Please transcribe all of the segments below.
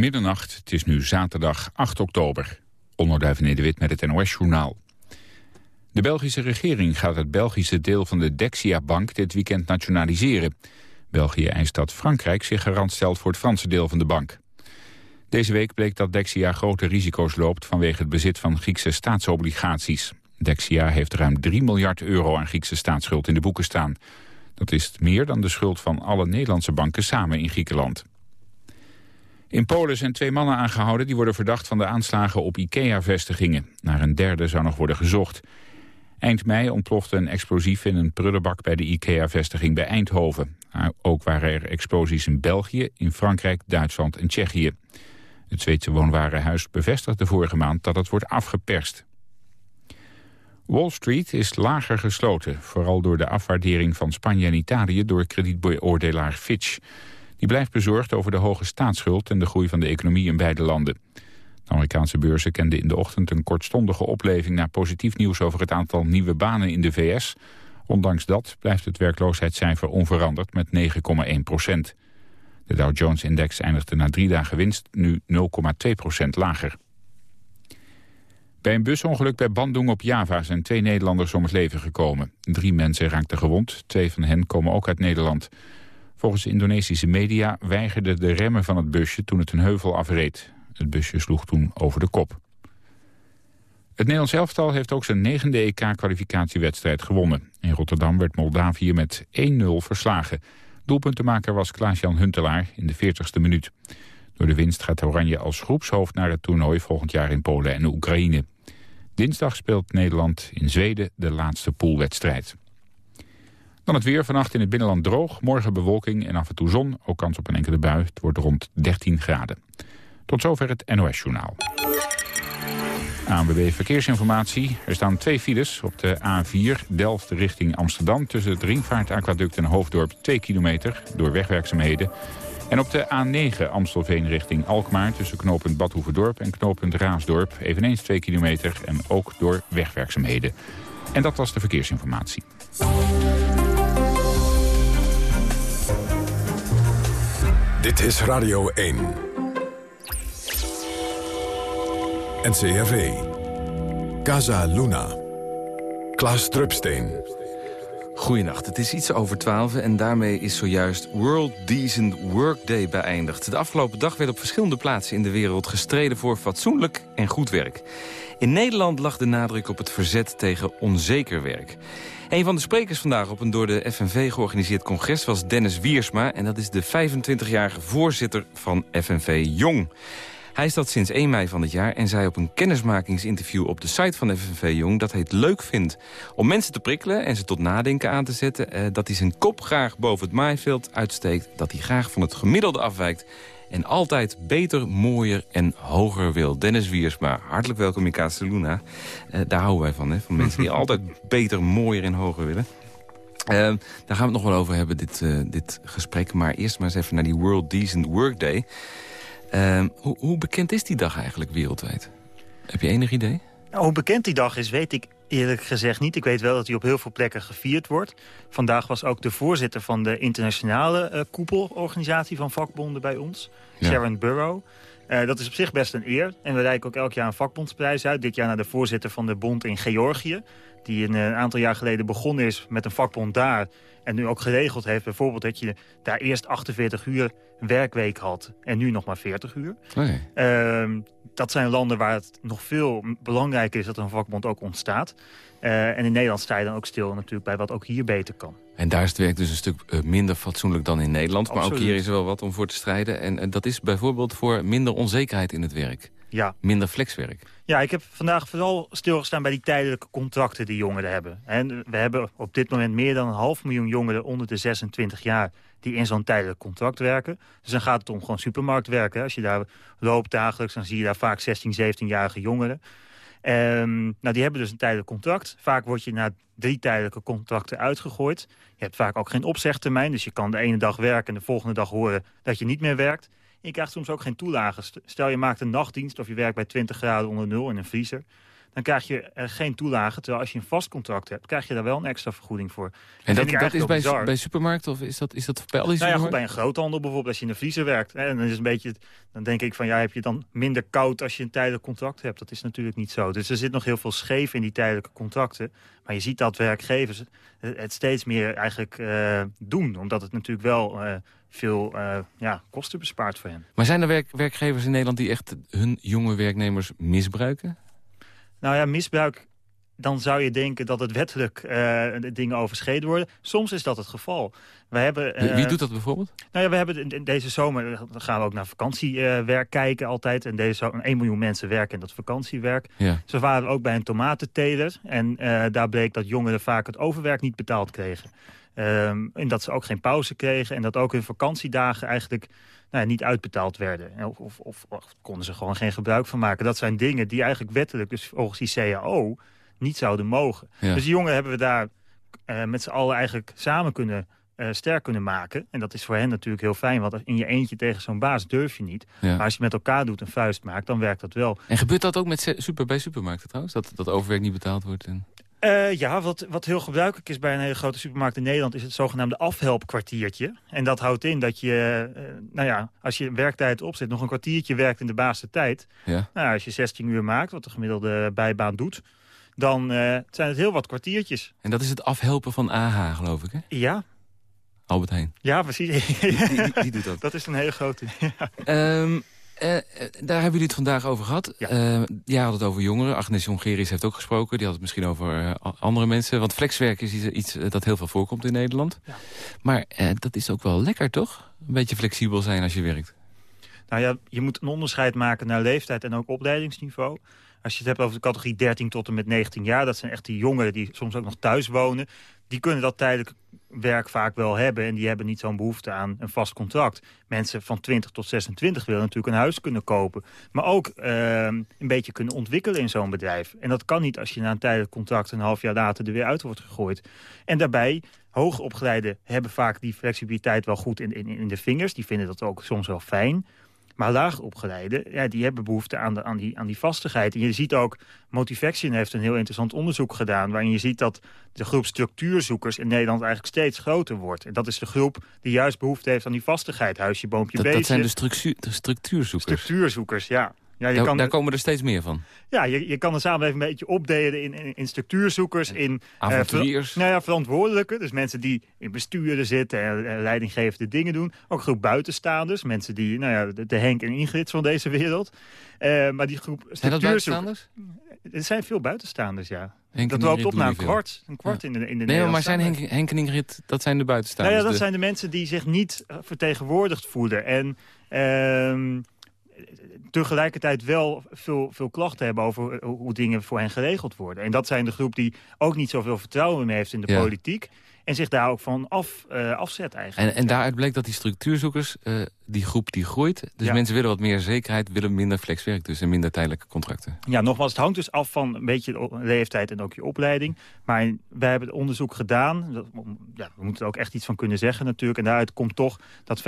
Middernacht, het is nu zaterdag 8 oktober. Onderduiven Nederwit met het NOS-journaal. De Belgische regering gaat het Belgische deel van de Dexia-bank dit weekend nationaliseren. België eist dat Frankrijk zich garant stelt voor het Franse deel van de bank. Deze week bleek dat Dexia grote risico's loopt vanwege het bezit van Griekse staatsobligaties. Dexia heeft ruim 3 miljard euro aan Griekse staatsschuld in de boeken staan. Dat is meer dan de schuld van alle Nederlandse banken samen in Griekenland. In Polen zijn twee mannen aangehouden die worden verdacht van de aanslagen op IKEA-vestigingen. Naar een derde zou nog worden gezocht. Eind mei ontplofte een explosief in een prullenbak bij de IKEA-vestiging bij Eindhoven. Ook waren er explosies in België, in Frankrijk, Duitsland en Tsjechië. Het Zweedse woonwarenhuis bevestigde vorige maand dat het wordt afgeperst. Wall Street is lager gesloten, vooral door de afwaardering van Spanje en Italië door kredietbeoordelaar Fitch. Die blijft bezorgd over de hoge staatsschuld en de groei van de economie in beide landen. De Amerikaanse beurzen kenden in de ochtend een kortstondige opleving naar positief nieuws over het aantal nieuwe banen in de VS. Ondanks dat blijft het werkloosheidscijfer onveranderd met 9,1 procent. De Dow Jones-index eindigde na drie dagen winst nu 0,2 procent lager. Bij een busongeluk bij Bandung op Java zijn twee Nederlanders om het leven gekomen. Drie mensen raakten gewond, twee van hen komen ook uit Nederland. Volgens Indonesische media weigerden de remmen van het busje toen het een heuvel afreed. Het busje sloeg toen over de kop. Het Nederlands elftal heeft ook zijn negende EK-kwalificatiewedstrijd gewonnen. In Rotterdam werd Moldavië met 1-0 verslagen. Doelpuntenmaker was Klaas-Jan Huntelaar in de 40ste minuut. Door de winst gaat Oranje als groepshoofd naar het toernooi volgend jaar in Polen en Oekraïne. Dinsdag speelt Nederland in Zweden de laatste poolwedstrijd. Dan het weer. Vannacht in het binnenland droog. Morgen bewolking en af en toe zon. Ook kans op een enkele bui. Het wordt rond 13 graden. Tot zover het NOS-journaal. ANWB Verkeersinformatie. Er staan twee files op de A4 Delft richting Amsterdam... tussen het Ringvaartaquaduct en Hoofddorp 2 kilometer... door wegwerkzaamheden. En op de A9 Amstelveen richting Alkmaar... tussen knooppunt Badhoevedorp en knooppunt Raasdorp... eveneens 2 kilometer en ook door wegwerkzaamheden. En dat was de verkeersinformatie. Dit is Radio 1. NCRV. Casa Luna. Klaas Drupsteen. Goedenacht, het is iets over 12 en daarmee is zojuist World Decent Work Day beëindigd. De afgelopen dag werd op verschillende plaatsen in de wereld gestreden voor fatsoenlijk en goed werk. In Nederland lag de nadruk op het verzet tegen onzeker werk. Een van de sprekers vandaag op een door de FNV georganiseerd congres was Dennis Wiersma. En dat is de 25-jarige voorzitter van FNV Jong. Hij dat sinds 1 mei van het jaar en zei op een kennismakingsinterview op de site van FNV Jong dat hij het leuk vindt om mensen te prikkelen en ze tot nadenken aan te zetten. Eh, dat hij zijn kop graag boven het maaiveld uitsteekt, dat hij graag van het gemiddelde afwijkt en altijd beter, mooier en hoger wil. Dennis Wiersma, hartelijk welkom in Castelluna. Uh, daar houden wij van, hè? van mensen die altijd beter, mooier en hoger willen. Uh, daar gaan we het nog wel over hebben, dit, uh, dit gesprek. Maar eerst maar eens even naar die World Decent Work Day. Uh, hoe, hoe, bekend is die dag eigenlijk wereldwijd? Heb je enig idee? Nou, hoe bekend die dag is, weet ik eerlijk gezegd niet. Ik weet wel dat hij op heel veel plekken gevierd wordt. Vandaag was ook de voorzitter van de internationale uh, koepelorganisatie van vakbonden bij ons. Sharon Burrow. Uh, dat is op zich best een eer. En we reiken ook elk jaar een vakbondsprijs uit. Dit jaar naar de voorzitter van de bond in Georgië. Die een, een aantal jaar geleden begonnen is met een vakbond daar. En nu ook geregeld heeft bijvoorbeeld dat je daar eerst 48 uur werkweek had. En nu nog maar 40 uur. Nee. Uh, dat zijn landen waar het nog veel belangrijker is dat een vakbond ook ontstaat. Uh, en in Nederland sta je dan ook stil natuurlijk bij wat ook hier beter kan. En daar is het werk dus een stuk uh, minder fatsoenlijk dan in Nederland. Absoluut. Maar ook hier is er wel wat om voor te strijden. En, en dat is bijvoorbeeld voor minder onzekerheid in het werk. Ja. Minder flexwerk. Ja, ik heb vandaag vooral stilgestaan bij die tijdelijke contracten die jongeren hebben. En we hebben op dit moment meer dan een half miljoen jongeren onder de 26 jaar die in zo'n tijdelijk contract werken. Dus dan gaat het om gewoon supermarktwerken. Als je daar loopt dagelijks, dan zie je daar vaak 16, 17-jarige jongeren. Um, nou, die hebben dus een tijdelijk contract. Vaak word je na drie tijdelijke contracten uitgegooid. Je hebt vaak ook geen opzegtermijn, dus je kan de ene dag werken... en de volgende dag horen dat je niet meer werkt. Je krijgt soms ook geen toelage. Stel je maakt een nachtdienst of je werkt bij 20 graden onder nul in een vriezer. Dan krijg je geen toelage. Terwijl als je een vast contract hebt, krijg je daar wel een extra vergoeding voor. En dat, dat, is bij, bij supermarkten of is dat, is dat bij al die nou ja, bij een groothandel bijvoorbeeld, als je in de vriezer werkt. Hè, en dan, is een beetje, dan denk ik van, ja, heb je dan minder koud als je een tijdelijk contract hebt? Dat is natuurlijk niet zo. Dus er zit nog heel veel scheef in die tijdelijke contracten. Maar je ziet dat werkgevers het steeds meer eigenlijk uh, doen. Omdat het natuurlijk wel uh, veel uh, ja, kosten bespaart voor hen. Maar zijn er werk, werkgevers in Nederland die echt hun jonge werknemers misbruiken? Nou ja, misbruik dan zou je denken dat het wettelijk uh, dingen overschreden worden. Soms is dat het geval. We hebben, uh, Wie doet dat bijvoorbeeld? Nou ja, we hebben in deze zomer dan gaan we ook naar vakantiewerk kijken altijd. En deze zomer 1 miljoen mensen werken in dat vakantiewerk. Ja. Ze waren ook bij een tomatenteler. En daar bleek dat jongeren vaak het overwerk niet betaald kregen. Um, en dat ze ook geen pauze kregen. En dat ook hun vakantiedagen eigenlijk nou, niet uitbetaald werden. Of, of, of, of, konden ze gewoon geen gebruik van maken. Dat zijn dingen die eigenlijk wettelijk, dus volgens die CAO niet zouden mogen. Dus die jongen hebben we daar uh, met z'n allen eigenlijk samen kunnen uh, sterk kunnen maken. En dat is voor hen natuurlijk heel fijn, want in je eentje tegen zo'n baas durf je niet. Maar als je met elkaar doet een vuist maakt, dan werkt dat wel. En gebeurt dat ook met super, bij supermarkten trouwens? Dat, dat overwerk niet betaald wordt? En... Uh, ja, wat, wat heel gebruikelijk is bij een hele grote supermarkt in Nederland... is het zogenaamde afhelpkwartiertje. En dat houdt in dat je, uh, nou ja, als je werktijd opzet... nog een kwartiertje werkt in de baasste tijd. Ja. Nou, als je 16 uur maakt, wat de gemiddelde bijbaan doet dan uh, zijn het heel wat kwartiertjes. En dat is het afhelpen van AH, geloof ik, hè? Ja. Albert Heijn. Ja, precies. Die, die, die, doet dat. Dat is een hele grote. um, uh, daar hebben jullie het vandaag over gehad. Ja. Uh, jij had het over jongeren. Agnes Jongerius heeft ook gesproken. Die had het misschien over andere mensen. Want flexwerk is iets, dat heel veel voorkomt in Nederland. Ja. Maar dat is ook wel lekker, toch? Een beetje flexibel zijn als je werkt. Nou ja, je moet een onderscheid maken naar leeftijd en ook opleidingsniveau. Als je het hebt over de categorie 13 tot en met 19 jaar... dat zijn echt die jongeren die soms ook nog thuis wonen... die kunnen dat tijdelijk werk vaak wel hebben... en die hebben niet zo'n behoefte aan een vast contract. Mensen van 20 tot 26 willen natuurlijk een huis kunnen kopen... maar ook uh, een beetje kunnen ontwikkelen in zo'n bedrijf. En dat kan niet als je na een tijdelijk contract... een half jaar later er weer uit wordt gegooid. En daarbij hoogopgeleiden hebben vaak die flexibiliteit wel goed in, in, in de vingers. Die vinden dat ook soms wel fijn. Maar laag opgeleiden, ja, die hebben behoefte aan, de, aan, die, aan die vastigheid. En je ziet ook, Motivation heeft een heel interessant onderzoek gedaan... waarin je ziet dat de groep structuurzoekers in Nederland eigenlijk steeds groter wordt. En dat is de groep die juist behoefte heeft aan die vastigheid. Huisje, boompje, dat, beestje. Dat zijn de, structuur, de structuurzoekers? Structuurzoekers, ja. Ja, je daar, kan daar komen er steeds meer van. Ja, je, je kan de samenleving een beetje opdelen in, in, in structuurzoekers, in eh, avonturiers. Uh, nou ja, verantwoordelijke. Dus mensen die in besturen zitten en leidinggevende dingen doen. Ook een groep buitenstaanders. Mensen die, nou ja, de, de Henk en Ingrid van deze wereld. Uh, maar die groep Zijn dat buitenstaanders? Er zijn veel buitenstaanders, ja. Henk dat loopt op naar een kwart. Een kwart ja. in de, in de Nee, maar zijn Henk, Henk en Ingrid, dat zijn de buitenstaanders? Nou ja, dat zijn de mensen die zich niet vertegenwoordigd voelen. En... Tegelijkertijd wel veel, veel klachten hebben over hoe dingen voor hen geregeld worden. En dat zijn de groep die ook niet zoveel vertrouwen meer heeft in de politiek. En zich daar ook van af, uh, afzet eigenlijk. En, en daaruit bleek dat die structuurzoekers, uh, die groep die groeit. Dus ja. mensen willen wat meer zekerheid, willen minder flexwerk dus en minder tijdelijke contracten. Ja, nogmaals, het hangt dus af van een beetje leeftijd en ook je opleiding. Maar wij hebben het onderzoek gedaan. Dat, ja, we moeten er ook echt iets van kunnen zeggen natuurlijk. En daaruit komt toch dat 75%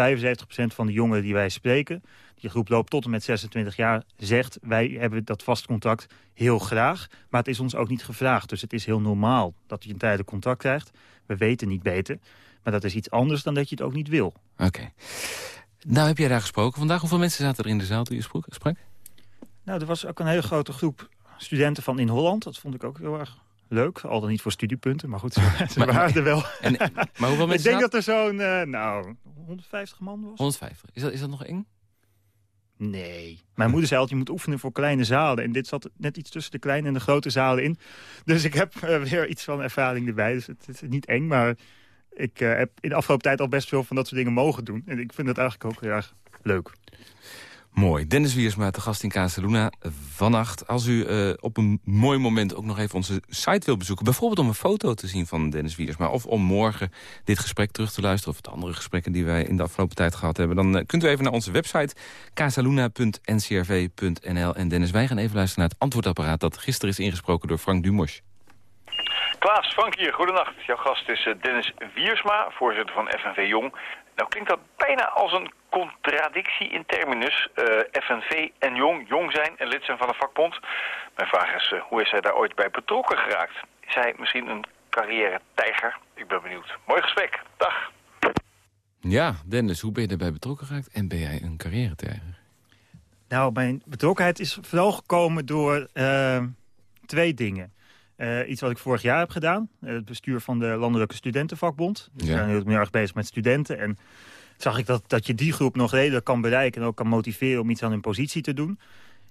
van de jongeren die wij spreken... die groep loopt tot en met 26 jaar, zegt... wij hebben dat vast contract heel graag, maar het is ons ook niet gevraagd. Dus het is heel normaal dat je een tijdelijk contract krijgt... We weten niet beter. Maar dat is iets anders dan dat je het ook niet wil. Oké. Okay. Nou, heb jij daar gesproken vandaag? Hoeveel mensen zaten er in de zaal toen je sprak? Nou, er was ook een hele grote groep studenten van in Holland. Dat vond ik ook heel erg leuk. Al dan niet voor studiepunten, maar goed, ze, ze maar, waren er wel. En, maar hoeveel mensen Ik denk dat er zo'n, uh, nou, 150 man was. 150. Is dat, is dat nog eng? Nee. Mijn moeder zei altijd, je moet oefenen voor kleine zalen. En dit zat net iets tussen de kleine en de grote zalen in. Dus ik heb uh, weer iets van ervaring erbij. Dus het, is niet eng, maar ik uh, heb in de afgelopen tijd al best veel van dat soort dingen mogen doen. En ik vind het eigenlijk ook heel erg leuk. Mooi. Dennis Wiersma, de gast in Casaluna vannacht. Als u uh, op een mooi moment ook nog even onze site wil bezoeken... bijvoorbeeld om een foto te zien van Dennis Wiersma... of om morgen dit gesprek terug te luisteren... of de andere gesprekken die wij in de afgelopen tijd gehad hebben... dan uh, kunt u even naar onze website casaluna.ncrv.nl. En Dennis, wij gaan even luisteren naar het antwoordapparaat... dat gisteren is ingesproken door Frank Dumos. Klaas, Frank hier, goedenacht. Jouw gast is Dennis Wiersma, voorzitter van FNV Jong. Nou klinkt dat bijna als een contradictie in terminus. Uh, FNV en Jong, jong zijn en lid zijn van een vakbond. Mijn vraag is, hoe is hij daar ooit bij betrokken geraakt? Is hij misschien een carrière-tijger? Ik ben benieuwd. Mooi gesprek. Dag. Ja, Dennis, hoe ben je daarbij betrokken geraakt en ben jij een carrière-tijger? Nou, mijn betrokkenheid is vooral gekomen door uh, twee dingen. Uh, iets wat ik vorig jaar heb gedaan. Uh, het bestuur van de Landelijke Studentenvakbond. Dus ja. zijn heel erg bezig met studenten. En zag ik dat, dat je die groep nog redelijk kan bereiken... en ook kan motiveren om iets aan hun positie te doen.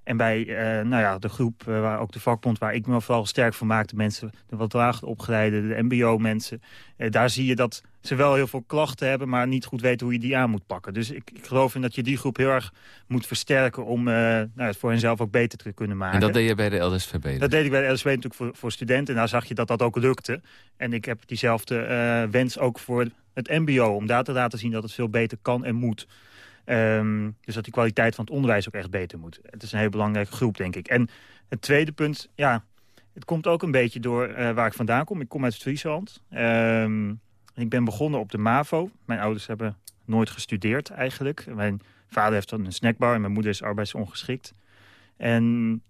En bij uh, nou ja, de groep, uh, waar ook de vakbond waar ik me vooral sterk van maakte... mensen, de wat lager opgeleide, de mbo-mensen... Uh, daar zie je dat ze wel heel veel klachten hebben... maar niet goed weten hoe je die aan moet pakken. Dus ik, ik geloof in dat je die groep heel erg moet versterken... om nou, het voor henzelf ook beter te kunnen maken. En dat deed je bij de LSVB? Dus? Dat deed ik bij de LSVB natuurlijk voor, voor studenten. En daar zag je dat dat ook lukte. En ik heb diezelfde wens ook voor het mbo... om daar te laten zien dat het veel beter kan en moet... Um, dus dat die kwaliteit van het onderwijs ook echt beter moet. Het is een heel belangrijke groep, denk ik. En het tweede punt, ja, het komt ook een beetje door uh, waar ik vandaan kom. Ik kom uit Friesland. Um, ik ben begonnen op de MAVO. Mijn ouders hebben nooit gestudeerd eigenlijk. Mijn vader heeft dan een snackbar en mijn moeder is arbeidsongeschikt. En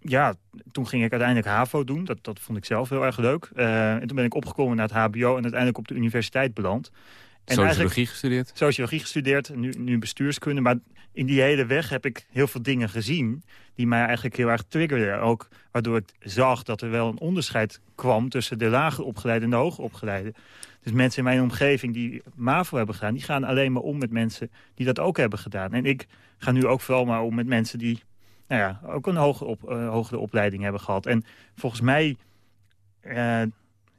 ja, toen ging ik uiteindelijk HAVO doen. Dat, dat vond ik zelf heel erg leuk. Uh, en toen ben ik opgekomen naar het hbo en uiteindelijk op de universiteit beland. En sociologie gestudeerd? Sociologie gestudeerd, nu, nu bestuurskunde. Maar in die hele weg heb ik heel veel dingen gezien... die mij eigenlijk heel erg triggerden. Ook waardoor ik zag dat er wel een onderscheid kwam... tussen de lage opgeleide en de hoge opgeleide. Dus mensen in mijn omgeving die MAVO hebben gedaan... die gaan alleen maar om met mensen die dat ook hebben gedaan. En ik ga nu ook vooral maar om met mensen die... Nou ja, ook een hoge op, uh, hogere opleiding hebben gehad. En volgens mij... Uh,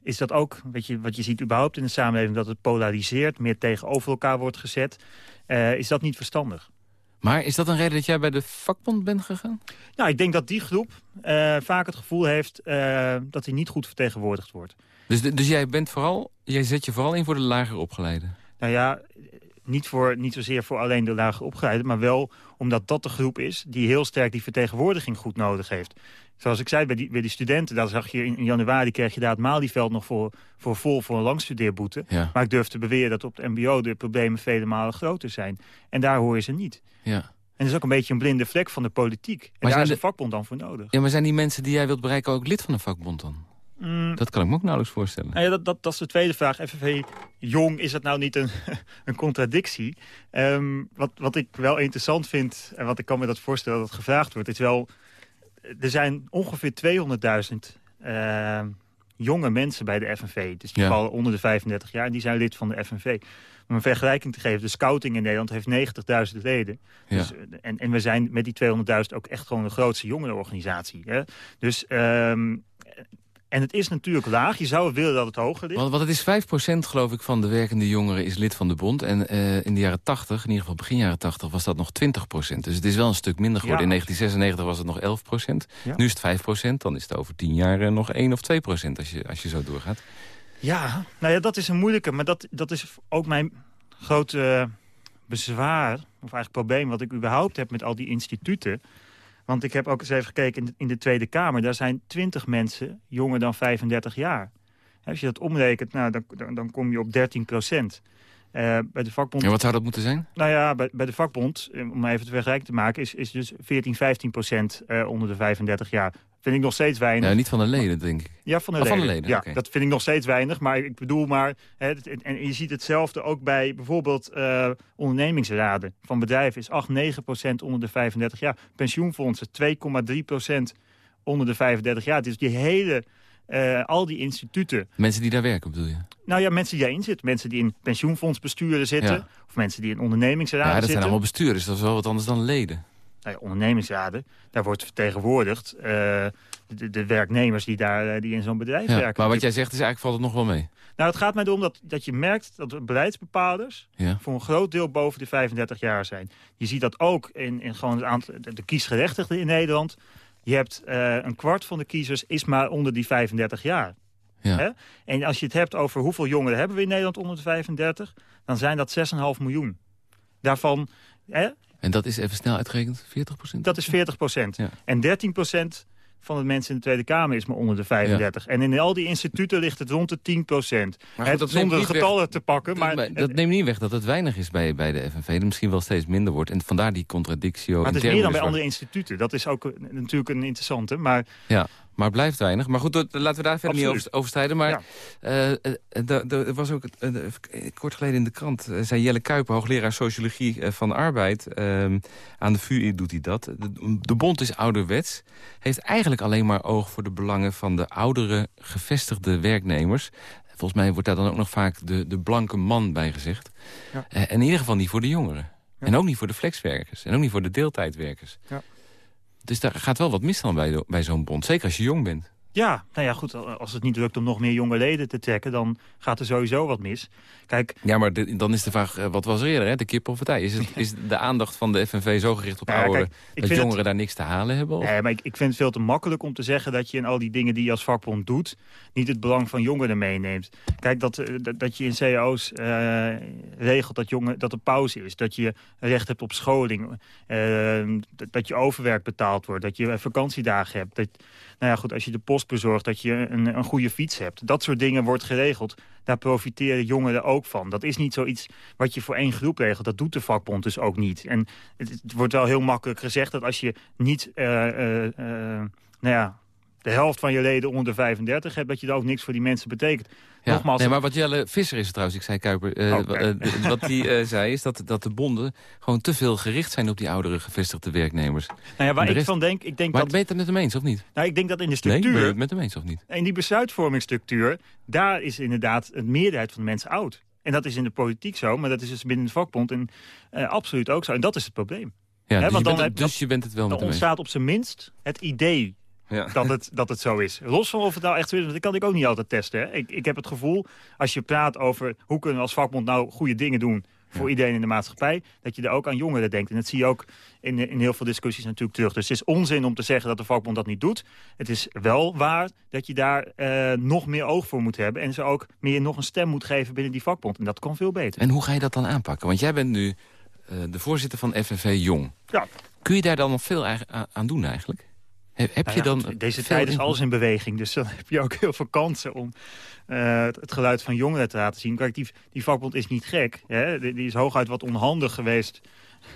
is dat ook, weet je, wat je ziet überhaupt in de samenleving... dat het polariseert, meer tegenover elkaar wordt gezet. Uh, is dat niet verstandig? Maar is dat een reden dat jij bij de vakbond bent gegaan? Nou, ik denk dat die groep uh, vaak het gevoel heeft uh, dat hij niet goed vertegenwoordigd wordt. Dus, dus jij, bent vooral, jij zet je vooral in voor de lager opgeleide? Nou ja, niet, voor, niet zozeer voor alleen de lager opgeleide... maar wel omdat dat de groep is die heel sterk die vertegenwoordiging goed nodig heeft. Zoals ik zei, bij die, bij die studenten, daar zag je in, in januari... kreeg je daar het Malieveld nog voor, voor vol voor een langstudeerboete. Ja. Maar ik durf te beweren dat op het mbo de problemen vele malen groter zijn. En daar hoor je ze niet. Ja. En dat is ook een beetje een blinde vlek van de politiek. En maar daar is een vakbond dan voor nodig. Ja, maar zijn die mensen die jij wilt bereiken ook lid van een vakbond dan? Mm. Dat kan ik me ook nauwelijks voorstellen. Nou ja, dat, dat, dat is de tweede vraag. FNV Jong, is dat nou niet een, een contradictie? Um, wat, wat ik wel interessant vind, en wat ik kan me dat voorstellen dat gevraagd wordt... is wel, er zijn ongeveer 200.000 uh, jonge mensen bij de FNV. Dus die Ja. vallen onder de 35 jaar en die zijn lid van de FNV. Om een vergelijking te geven, de scouting in Nederland heeft 90.000 leden. Ja. Dus, en, en we zijn met die 200.000 ook echt gewoon de grootste jongerenorganisatie. Hè? Dus, um, en het is natuurlijk laag. Je zou willen dat het hoger ligt. Want, want het is 5% geloof ik van de werkende jongeren is lid van de bond. En uh, in de jaren 80, in ieder geval begin jaren 80, was dat nog 20%. Dus het is wel een stuk minder geworden. Ja. In 1996 was het nog 11%. Ja. Nu is het 5%. Dan is het over 10 jaar uh, nog 1 of 2% als je, als je zo doorgaat. Ja, nou ja, dat is een moeilijke. Maar dat, dat is ook mijn grote uh, bezwaar, of eigenlijk probleem... wat ik überhaupt heb met al die instituten. Want ik heb ook eens even gekeken in de, in de Tweede Kamer. Daar zijn 20 mensen jonger dan 35 jaar. Als je dat omrekent, nou, dan, dan, dan kom je op 13 procent. Uh, bij de vakbond... En wat zou dat moeten zijn? Nou ja, bij, bij de vakbond, om even het vergelijk te maken... is, is dus 14, 15 procent uh, onder de 35 jaar. Vind ik nog steeds weinig. Ja, niet van de leden, denk ik. Ja, van de oh, leden. Van de leden ja, okay. dat vind ik nog steeds weinig. Maar ik bedoel maar... Hè, en je ziet hetzelfde ook bij bijvoorbeeld uh, ondernemingsraden van bedrijven. Is 8, 9 procent onder de 35 jaar. Pensioenfondsen 2,3 procent onder de 35 jaar. Dus die hele... Uh, al die instituten. Mensen die daar werken, bedoel je? Nou ja, mensen die daarin zitten. Mensen die in pensioenfondsbesturen zitten. Ja. Of mensen die in ondernemingsraden zitten. Ja, dat zitten. zijn allemaal bestuurders. Dat is wel wat anders dan leden. Nou ja, ondernemingsraden, daar wordt vertegenwoordigd uh, de, de, werknemers die, daar, die in zo'n bedrijf ja, werken. Maar wat jij zegt is eigenlijk valt het nog wel mee. Nou, het gaat mij erom dat, dat je merkt dat beleidsbepalers ja. voor een groot deel boven de 35 jaar zijn. Je ziet dat ook in, in gewoon het aantal, de, de kiesgerechtigden in Nederland. Je hebt uh, een kwart van de kiezers is maar onder die 35 jaar. Ja. Hè? En als je het hebt over hoeveel jongeren hebben we in Nederland onder de 35... dan zijn dat 6,5 miljoen. Daarvan... Hè? En dat is even snel uitgerekend 40% Dat is 40 procent. Ja. En 13 procent van de mensen in de Tweede Kamer is maar onder de 35. En in al die instituten ligt het rond de 10 procent. dat zonder de getallen te pakken. Maar, dat neemt niet weg dat het weinig is bij, bij de FNV. Dat misschien wel steeds minder wordt. En vandaar die contradictio. Maar het is meer dan bij andere instituten. Dat is ook natuurlijk een interessante. Maar ja. Maar het blijft weinig. Maar goed, laten we daar verder niet over, strijden. Maar ja. uh, er was ook kort geleden in de krant... zei Jelle Kuiper, hoogleraar sociologie van arbeid... Aan de VU doet hij dat. De, de, bond is ouderwets. Heeft eigenlijk alleen maar oog voor de belangen... van de oudere, gevestigde werknemers. Volgens mij wordt daar dan ook nog vaak de, de blanke man bij gezegd. Ja. en in ieder geval niet voor de jongeren. En ook niet voor de flexwerkers. En ook niet voor de deeltijdwerkers. Ja. Dus daar gaat wel wat mis dan bij, bij zo'n bond. Zeker als je jong bent. Ja, nou ja, goed, als het niet lukt om nog meer jonge leden te trekken... dan gaat er sowieso wat mis. Kijk, ja, maar dan is de vraag, eh, wat was er eerder, hè? de kip of het ei? Is, het, is de aandacht van de FNV zo gericht op ja, ouderen... dat jongeren daar niks te halen hebben? Nee, maar ik, ik vind het veel te makkelijk om te zeggen... dat je in al die dingen die je als vakbond doet... niet het belang van jongeren meeneemt. Kijk, dat, eh, dat, je in cao's uh, regelt dat, jongen, dat er pauze is... dat je recht hebt op scholing... dat je overwerk betaald wordt... dat je vakantiedagen hebt... Dat, nou ja, goed, als je de post bezorgt, dat je een, een goede fiets hebt. Dat soort dingen wordt geregeld. Daar profiteren jongeren ook van. Dat is niet zoiets wat je voor één groep regelt. Dat doet de vakbond dus ook niet. En het, wordt wel heel makkelijk gezegd dat als je niet... Uh, uh, nou ja, de helft van je leden onder de 35 hebt... dat je dan ook niks voor die mensen betekent. Ja, Nogmaals, nee, maar wat Jelle Visser is trouwens, ik zei Kuiper... Uh, wat hij uh, zei is dat, dat de bonden gewoon te veel gericht zijn... op die oudere gevestigde werknemers. Nou ja, waar ik van denk... Ik denk maar dat... ben je het met hem eens of niet? Nou, ik denk dat in de structuur... Nee, ben je het met hem eens of niet? In die besluitvormingsstructuur... daar is inderdaad een meerderheid van de mensen oud. En dat is in de politiek zo, maar dat is dus binnen de vakbond en, absoluut ook zo. En dat is het probleem. Ja, dus, want je, dan, dus je bent het wel met hem eens. ontstaat op zijn minst het idee ja. dat, het, dat het zo is. Los van of het nou echt zo is, dat kan ik ook niet altijd testen. Hè. Ik, ik heb het gevoel, als je praat over hoe kunnen we als vakbond nou goede dingen doen voor iedereen in de maatschappij, dat je er ook aan jongeren denkt. En dat zie je ook in, in heel veel discussies natuurlijk terug. Dus het is onzin om te zeggen dat de vakbond dat niet doet. Het is wel waar dat je daar uh, nog meer oog voor moet hebben... en ze ook meer nog een stem moet geven binnen die vakbond. En dat kan veel beter. En hoe ga je dat dan aanpakken? Want jij bent nu uh, de voorzitter van FNV Jong. Ja. Kun je daar dan nog veel aan doen eigenlijk? Heb, je nou dan deze tijd is alles in beweging, dus dan heb je ook heel veel kansen om uh, het geluid van jongeren te laten zien. Kijk, die, die vakbond is niet gek. Hè? Die, die is hooguit wat onhandig geweest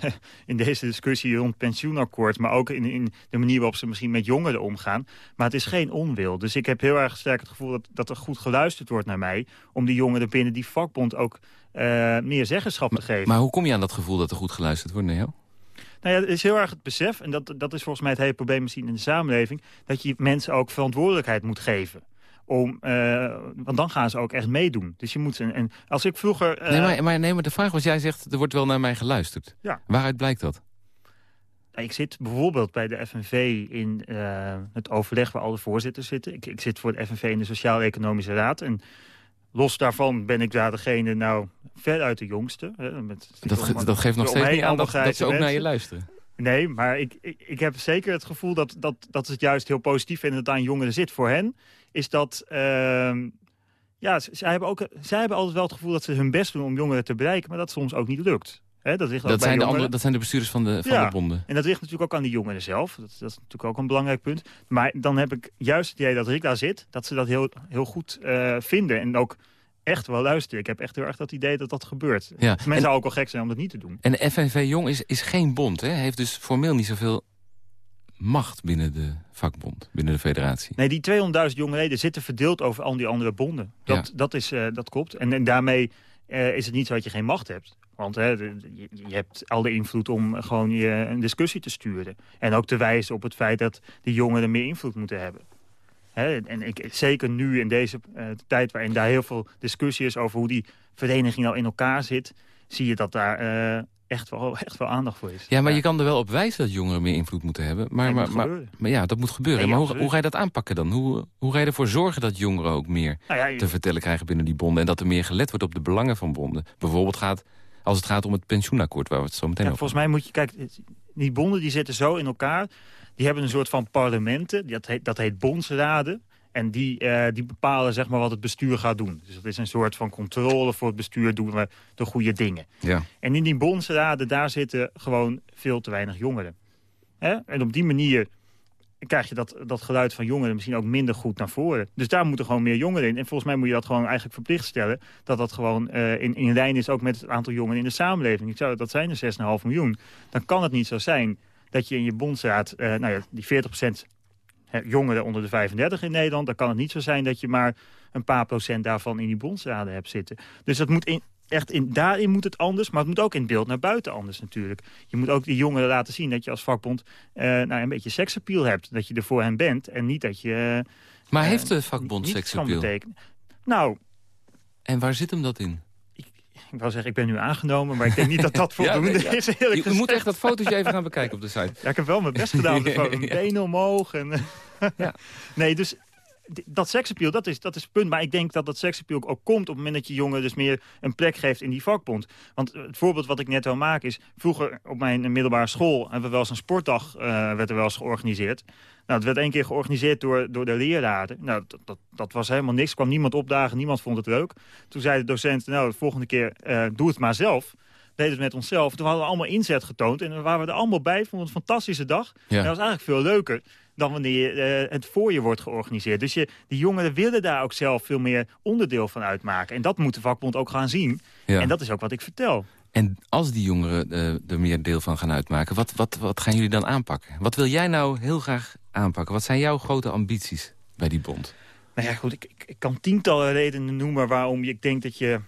in deze discussie rond pensioenakkoord... maar ook in, in, de manier waarop ze misschien met jongeren omgaan. Maar het is geen onwil. Dus ik heb heel erg sterk het gevoel dat, dat er goed geluisterd wordt naar mij... om die jongeren binnen die vakbond ook uh, meer zeggenschap te geven. Maar hoe kom je aan dat gevoel dat er goed geluisterd wordt naar jou? Nou ja, het is heel erg het besef, en dat, dat is volgens mij het hele probleem misschien in de samenleving... dat je mensen ook verantwoordelijkheid moet geven. Om, uh, want dan gaan ze ook echt meedoen. Dus je moet... En als ik vroeger... Uh, nee, maar, maar, nee, maar de vraag was, jij zegt, er wordt wel naar mij geluisterd. Ja. Waaruit blijkt dat? Nou, ik zit bijvoorbeeld bij de FNV in uh, het overleg waar alle voorzitters zitten. Ik, ik zit voor de FNV in de Sociaal-Economische Raad. En Los daarvan ben ik daar degene nou veruit de jongste. Hè, met, dat, dat geeft nog steeds niet aan dat, dat ze ook naar je luisteren. Nee, maar ik, ik, ik, heb zeker het gevoel dat, dat, dat het juist heel positief vinden dat aan jongeren zit. Voor hen is dat... Uh, ja, zij hebben, ook, zij hebben altijd wel het gevoel dat ze hun best doen om jongeren te bereiken... maar dat soms ook niet lukt dat, dat, zijn de andere, dat zijn de bestuurders van de, van de bonden. En dat ligt natuurlijk ook aan die jongeren zelf. Dat, dat, is natuurlijk ook een belangrijk punt. Maar dan heb ik juist het idee dat Rick daar zit... dat ze dat heel, heel goed uh, vinden. En ook echt wel luisteren. Ik heb echt heel erg dat idee dat dat gebeurt. Ja. Mensen zou ook wel gek zijn om dat niet te doen. En de FNV Jong is, is geen bond, hè? Heeft dus formeel niet zoveel macht binnen de vakbond, binnen de federatie. Nee, die 200.000 jongeren zitten verdeeld over al die andere bonden. Dat, ja. dat, is, uh, dat klopt. En, en daarmee uh, is het niet zo dat je geen macht hebt. Want hè, je, hebt al de invloed om gewoon je een discussie te sturen. En ook te wijzen op het feit dat die jongeren meer invloed moeten hebben. Hè, en ik, zeker nu in deze uh, tijd waarin daar heel veel discussie is over hoe die vereniging nou in elkaar zit... zie je dat daar uh, echt, wel, echt wel aandacht voor is. Ja, maar je kan er wel op wijzen dat jongeren meer invloed moeten hebben. Maar, maar, maar, maar, ja, dat moet gebeuren. Nee, maar hoe, hoe, ga je dat aanpakken dan? Hoe, hoe ga je ervoor zorgen dat jongeren ook meer nou ja, te vertellen krijgen binnen die bonden... en dat er meer gelet wordt op de belangen van bonden? Bijvoorbeeld gaat als het gaat om het pensioenakkoord, waar we het zo meteen ja, over Volgens mij moet je, kijk, die bonden die zitten zo in elkaar. Die hebben een soort van parlementen, dat heet, dat heet bondsraden. En die, uh, die bepalen zeg maar, wat het bestuur gaat doen. Dus dat is een soort van controle voor het bestuur, doen we de goede dingen. Ja. En in die bondsraden, daar zitten gewoon veel te weinig jongeren. Hè? En op die manier krijg je dat, dat geluid van jongeren misschien ook minder goed naar voren. Dus daar moeten gewoon meer jongeren in. En volgens mij moet je dat gewoon eigenlijk verplicht stellen... dat dat gewoon uh, in, in lijn is ook met het aantal jongeren in de samenleving. Ik zou, dat zijn er 6,5 miljoen. Dan kan het niet zo zijn dat je in je bondsraad... Uh, nou ja, die 40 jongeren onder de 35 in Nederland... dan kan het niet zo zijn dat je maar een paar procent daarvan in die bondsraden hebt zitten. Dus dat moet in, echt in, daarin moet het anders, maar het moet ook in beeld naar buiten anders natuurlijk. Je moet ook die jongeren laten zien dat je als vakbond uh, nou, een beetje seksappeal hebt. Dat je er voor hen bent en niet dat je... Maar heeft de vakbond seksappeal? Nou... En waar zit hem dat in? Ik, wou zeggen, ik ben nu aangenomen, maar ik denk niet dat dat voldoende ja, is. Je, je moet echt dat fotootje even gaan bekijken op de site. Ja, ik heb wel mijn best gedaan op de foto. Benen omhoog. En, ja. Nee, dus dat seksappeal, dat is, dat is het punt. Maar ik denk dat dat seksappeal ook komt op het moment dat je jongen dus meer een plek geeft in die vakbond. Want het voorbeeld wat ik net wil maken is, vroeger op mijn middelbare school hebben we wel eens een sportdag, uh, werd er wel eens georganiseerd. Nou, het werd één keer georganiseerd door, door de leraren. Nou, dat, dat, dat was helemaal niks. Kwam niemand opdagen, niemand vond het leuk. Toen zei de docent, nou, de volgende keer uh, doe het maar zelf deden het met onszelf. Toen hadden we allemaal inzet getoond. En waren we er allemaal bij. Vonden het een fantastische dag. Ja. En dat was eigenlijk veel leuker dan wanneer uh, het voor je wordt georganiseerd. Dus je, die jongeren willen daar ook zelf veel meer onderdeel van uitmaken. En dat moet de vakbond ook gaan zien. En dat is ook wat ik vertel. En als die jongeren uh, er meer deel van gaan uitmaken, wat, wat, wat gaan jullie dan aanpakken? Wat wil jij nou heel graag aanpakken? Wat zijn jouw grote ambities bij die bond? Nou ja, goed, ik, ik kan tientallen redenen noemen waarom ik denk dat, je,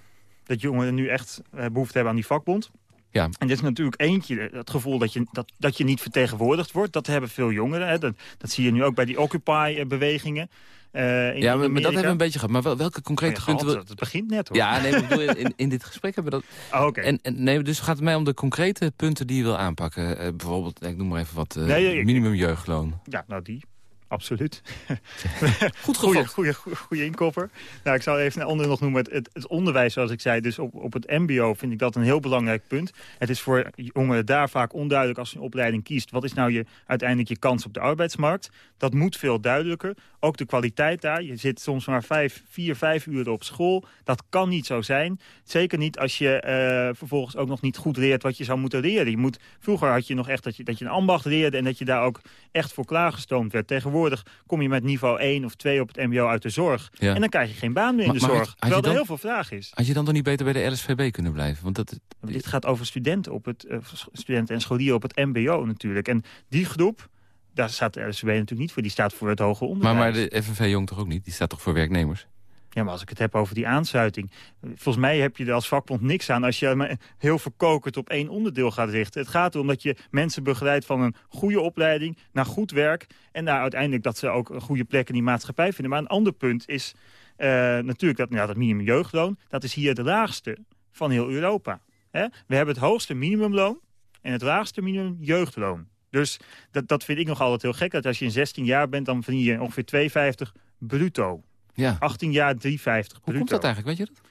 dat jongeren nu echt uh, behoefte hebben aan die vakbond. Ja. En dit is natuurlijk eentje, het gevoel dat je, dat, dat je niet vertegenwoordigd wordt. Dat hebben veel jongeren. Hè. Dat, dat zie je nu ook bij die Occupy-bewegingen. Uh, ja, maar, dat hebben we een beetje gehad. Maar wel, welke concrete punten... Wil... Het begint net, hoor. Ja, nee, bedoel, in, in dit gesprek hebben we dat... Oh, oké. En, en, nee, dus gaat het mij om de concrete punten die je wil aanpakken. Uh, bijvoorbeeld, ik noem maar even wat, uh, nee, minimum jeugdloon. Ja, nou die absoluut. Goed goede, goede, goede inkopper. Nou, ik zou even een ander nog noemen. Het, het, onderwijs, zoals ik zei, dus op, op het mbo vind ik dat een heel belangrijk punt. Het is voor jongeren daar vaak onduidelijk als je een opleiding kiest. Wat is nou je, uiteindelijk je kans op de arbeidsmarkt? Dat moet veel duidelijker. Ook de kwaliteit daar. Je zit soms maar vijf, vier, vijf uur op school. Dat kan niet zo zijn. Zeker niet als je uh, vervolgens ook nog niet goed leert wat je zou moeten leren. Je moet, vroeger had je nog echt dat je, dat je een ambacht leerde... en dat je daar ook echt voor klaargestoomd werd. Tegenwoordig kom je met niveau 1 of 2 op het mbo uit de zorg. En dan krijg je geen baan meer in de zorg. Terwijl er heel veel vraag is. Had je dan toch niet beter bij de LSVB kunnen blijven? Want dat, Dit gaat over studenten, op het, uh, studenten en scholieren op het mbo natuurlijk. En die groep, daar staat de LSVB natuurlijk niet voor. Die staat voor het hoger onderwijs. Maar, maar de FNV Jong toch ook niet? Die staat toch voor werknemers? Ja, maar als ik het heb over die aansluiting... volgens mij heb je er als vakbond niks aan... als je heel verkokerd op één onderdeel gaat richten. Het gaat erom dat je mensen begeleidt van een goede opleiding... naar goed werk en daar uiteindelijk dat ze ook een goede plek in die maatschappij vinden. Maar een ander punt is uh, natuurlijk dat, nou, dat minimum jeugdloon... dat is hier de laagste van heel Europa. We hebben het hoogste minimumloon en het laagste minimum jeugdloon. Dus dat, dat vind ik nog altijd heel gek. Dat als je in 16 jaar bent, dan verdien je ongeveer 2,50 bruto. Ja. 18 jaar 3,50 Hoe komt dat eigenlijk, weet je dat?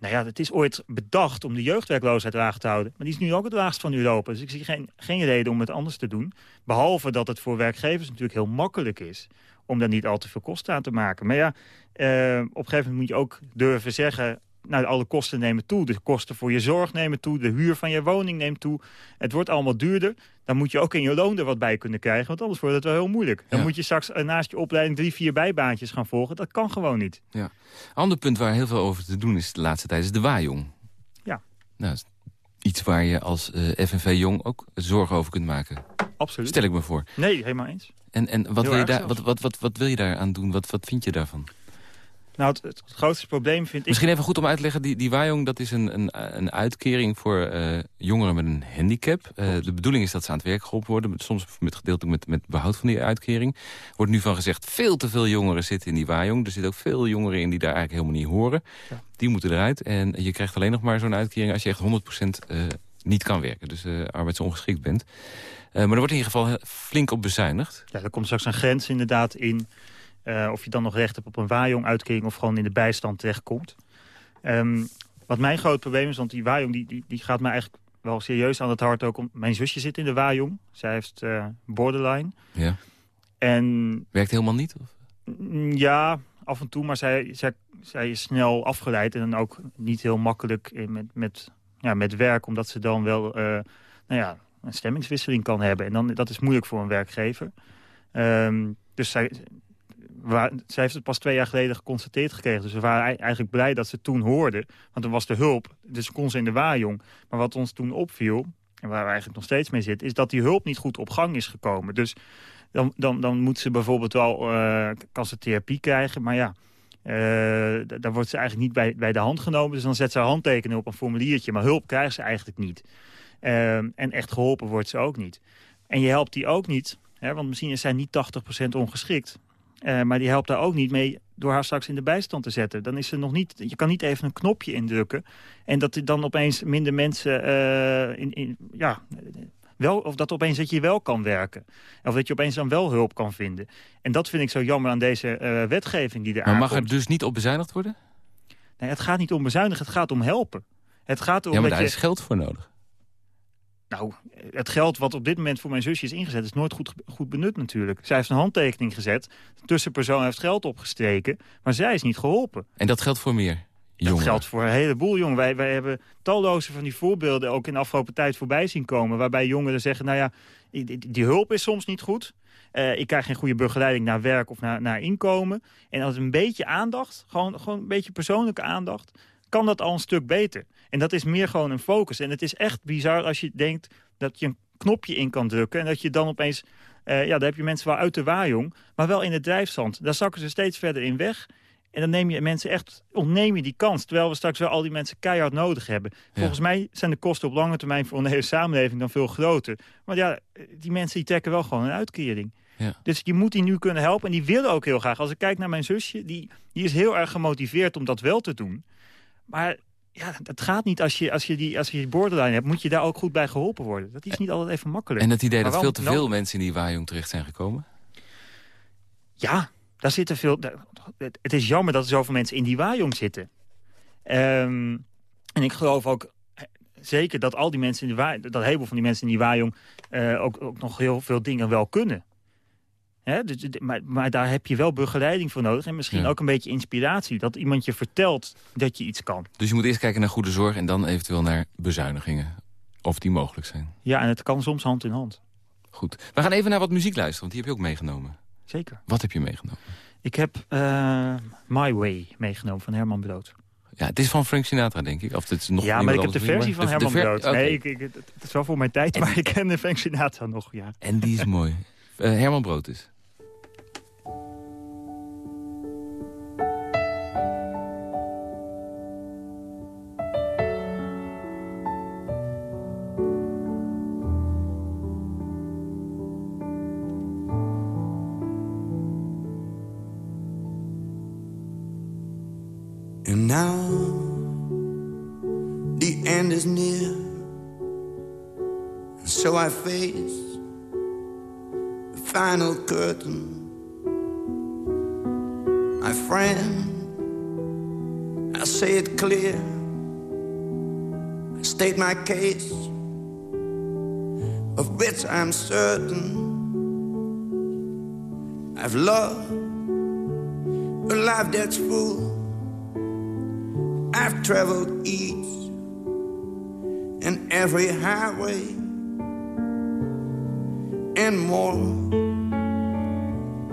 Nou ja, het is ooit bedacht om de jeugdwerkloosheid laag te houden. Maar die is nu ook het laagst van Europa. Dus ik zie geen, geen reden om het anders te doen. Behalve dat het voor werkgevers natuurlijk heel makkelijk is... om daar niet al te veel kosten aan te maken. Maar ja, eh, op een gegeven moment moet je ook durven zeggen nou, alle kosten nemen toe. De kosten voor je zorg nemen toe. De huur van je woning neemt toe. Het wordt allemaal duurder. Dan moet je ook in je loon er wat bij kunnen krijgen. Want anders wordt het wel heel moeilijk. Dan moet je straks eh, naast je opleiding drie, vier bijbaantjes gaan volgen. Dat kan gewoon niet. Ja. Ander punt waar heel veel over te doen is de laatste tijd is de waaijong. Ja. Nou, iets waar je als uh, eh, FNV Jong ook zorgen over kunt maken. Absoluut. Stel ik me voor. Nee, helemaal eens. En, en wat, wil je daar, wat, wat, wat, wat wil je daar aan doen? Wat, wat vind je daarvan? Nou, het, grootste probleem vind ik... Misschien even goed om uit te leggen, die, die dat is een, een, een uitkering voor uh, jongeren met een handicap. Uh, de bedoeling is dat ze aan het werk geholpen worden, soms met gedeeltelijk met, met behoud van die uitkering. wordt nu van gezegd, veel te veel jongeren zitten in die Wajong. Er zitten ook veel jongeren in die daar eigenlijk helemaal niet horen. Ja. Die moeten eruit en je krijgt alleen nog maar zo'n uitkering als je echt 100% uh, eh, niet kan werken. Dus arbeidsongeschikt bent. maar er wordt in ieder geval flink op bezuinigd. Ja, er komt straks een grens inderdaad in uh, of je dan nog recht hebt op een waaijong-uitkering of gewoon in de bijstand terechtkomt. Um, wat mijn groot probleem is, want die waaijong die, die, die gaat mij eigenlijk wel serieus aan het hart ook. Om, mijn zusje zit in de waaijong. Zij heeft uh, borderline. Ja. En, Werkt helemaal niet? Of? Mm, ja, af en toe. Maar zij, zij, zij is snel afgeleid en dan ook niet heel makkelijk in, met, met, ja, met werk. Omdat ze dan wel uh, nou ja, een stemmingswisseling kan hebben. En dan, dat is moeilijk voor een werkgever. Ehm, dus zij, waar, heeft het pas twee jaar geleden geconstateerd gekregen. Dus we waren eigenlijk blij dat ze toen hoorden. Want toen was de hulp, dus kon ze in de waaijong. Maar wat ons toen opviel, en waar we eigenlijk nog steeds mee zitten... is dat die hulp niet goed op gang is gekomen. Dus dan, dan, dan moet ze bijvoorbeeld wel, uh, kan ze therapie krijgen. Maar ja, uh, daar wordt ze eigenlijk niet bij, bij de hand genomen. Dus dan zet ze haar handtekening op een formuliertje. Maar hulp krijgt ze eigenlijk niet. Uh, en echt geholpen wordt ze ook niet. En je helpt die ook niet, want misschien is zij niet 80% ongeschikt. Uh, maar die helpt daar ook niet mee door haar straks in de bijstand te zetten. Dan is ze nog niet, je kan niet even een knopje indrukken. En dat er dan opeens minder mensen uh, in, in, ja, wel, of dat opeens dat je wel kan werken. Of dat je opeens dan wel hulp kan vinden. En dat vind ik zo jammer aan deze uh, wetgeving die er Maar mag er dus niet op bezuinigd worden? Nee, het gaat niet om bezuinigen, het gaat om helpen. Het gaat om ja, maar dat daar je... is geld voor nodig. Nou, het geld wat op dit moment voor mijn zusje is ingezet... is nooit goed, goed benut natuurlijk. Zij heeft een handtekening gezet. De tussenpersoon heeft geld opgestreken. Maar zij is niet geholpen. En dat geldt voor meer jongeren? Dat geldt voor een heleboel jongeren. Wij, wij hebben talloze van die voorbeelden ook in de afgelopen tijd voorbij zien komen... waarbij jongeren zeggen, nou ja, die, die hulp is soms niet goed... Uh, ik krijg geen goede begeleiding naar werk of naar, naar inkomen. En als een beetje aandacht, gewoon, gewoon een beetje persoonlijke aandacht... kan dat al een stuk beter. En dat is meer gewoon een focus. En het is echt bizar als je denkt dat je een knopje in kan drukken... en dat je dan opeens... Uh, ja, daar heb je mensen wel uit de waaijong, maar wel in het drijfzand. Daar zakken ze steeds verder in weg... En dan neem je mensen echt, ontneem je die kans. Terwijl we straks wel al die mensen keihard nodig hebben. Volgens ja. mij zijn de kosten op lange termijn voor een hele samenleving dan veel groter. Maar ja, die mensen die trekken wel gewoon een uitkering. Ja. Dus je moet die nu kunnen helpen. En die willen ook heel graag. Als ik kijk naar mijn zusje, die, die is heel erg gemotiveerd om dat wel te doen. Maar ja, dat gaat niet als je, als je die, als je die borderline hebt. Moet je daar ook goed bij geholpen worden. Dat is niet altijd even makkelijk. En het idee dat veel te veel mensen in die waaijong terecht zijn gekomen? Ja, daar zitten veel... Het is jammer dat er zoveel mensen in die waaijong zitten. Um, en ik geloof ook zeker dat al die mensen in de waaijong... dat een heleboel van die mensen in die waaijong... Uh, ook, ook nog heel veel dingen wel kunnen. Hè? Dus, maar, maar, daar heb je wel begeleiding voor nodig. En misschien ja. ook een beetje inspiratie. Dat iemand je vertelt dat je iets kan. Dus je moet eerst kijken naar goede zorg... en dan eventueel naar bezuinigingen. Of die mogelijk zijn. Ja, en het kan soms hand in hand. Goed. We gaan even naar wat muziek luisteren, want die heb je ook meegenomen. Zeker. Wat heb je meegenomen? Ik heb uh, My Way meegenomen van Herman Brood. Ja, het is van Frank Sinatra, denk ik. Of het is nog ja, maar ik heb de versie van de, Herman ver Brood. Okay. Nee, ik, ik, het is wel voor mijn tijd, en... maar ik ken de Frank Sinatra nog, ja. En die is mooi. Uh, Herman Brood dus. Face the final curtain. My friend, I say it clear, I state my case, of which I'm certain. I've loved a life that's full. I've traveled each and every highway and more,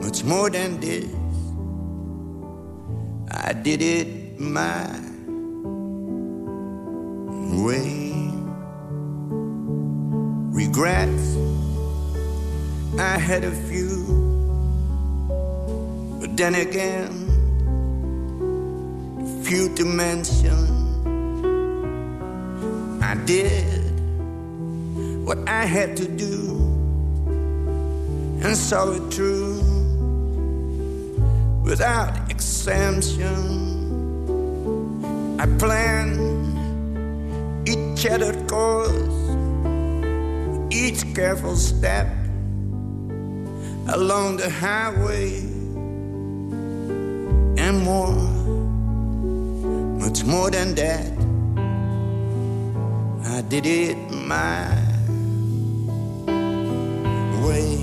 much more than this. I did it my way. Regrets, I had a few, but then again, few to mention. I did what I had to do and saw it through without exemption. I planned each shattered course, each careful step along the highway and more much more than that. I did it my way.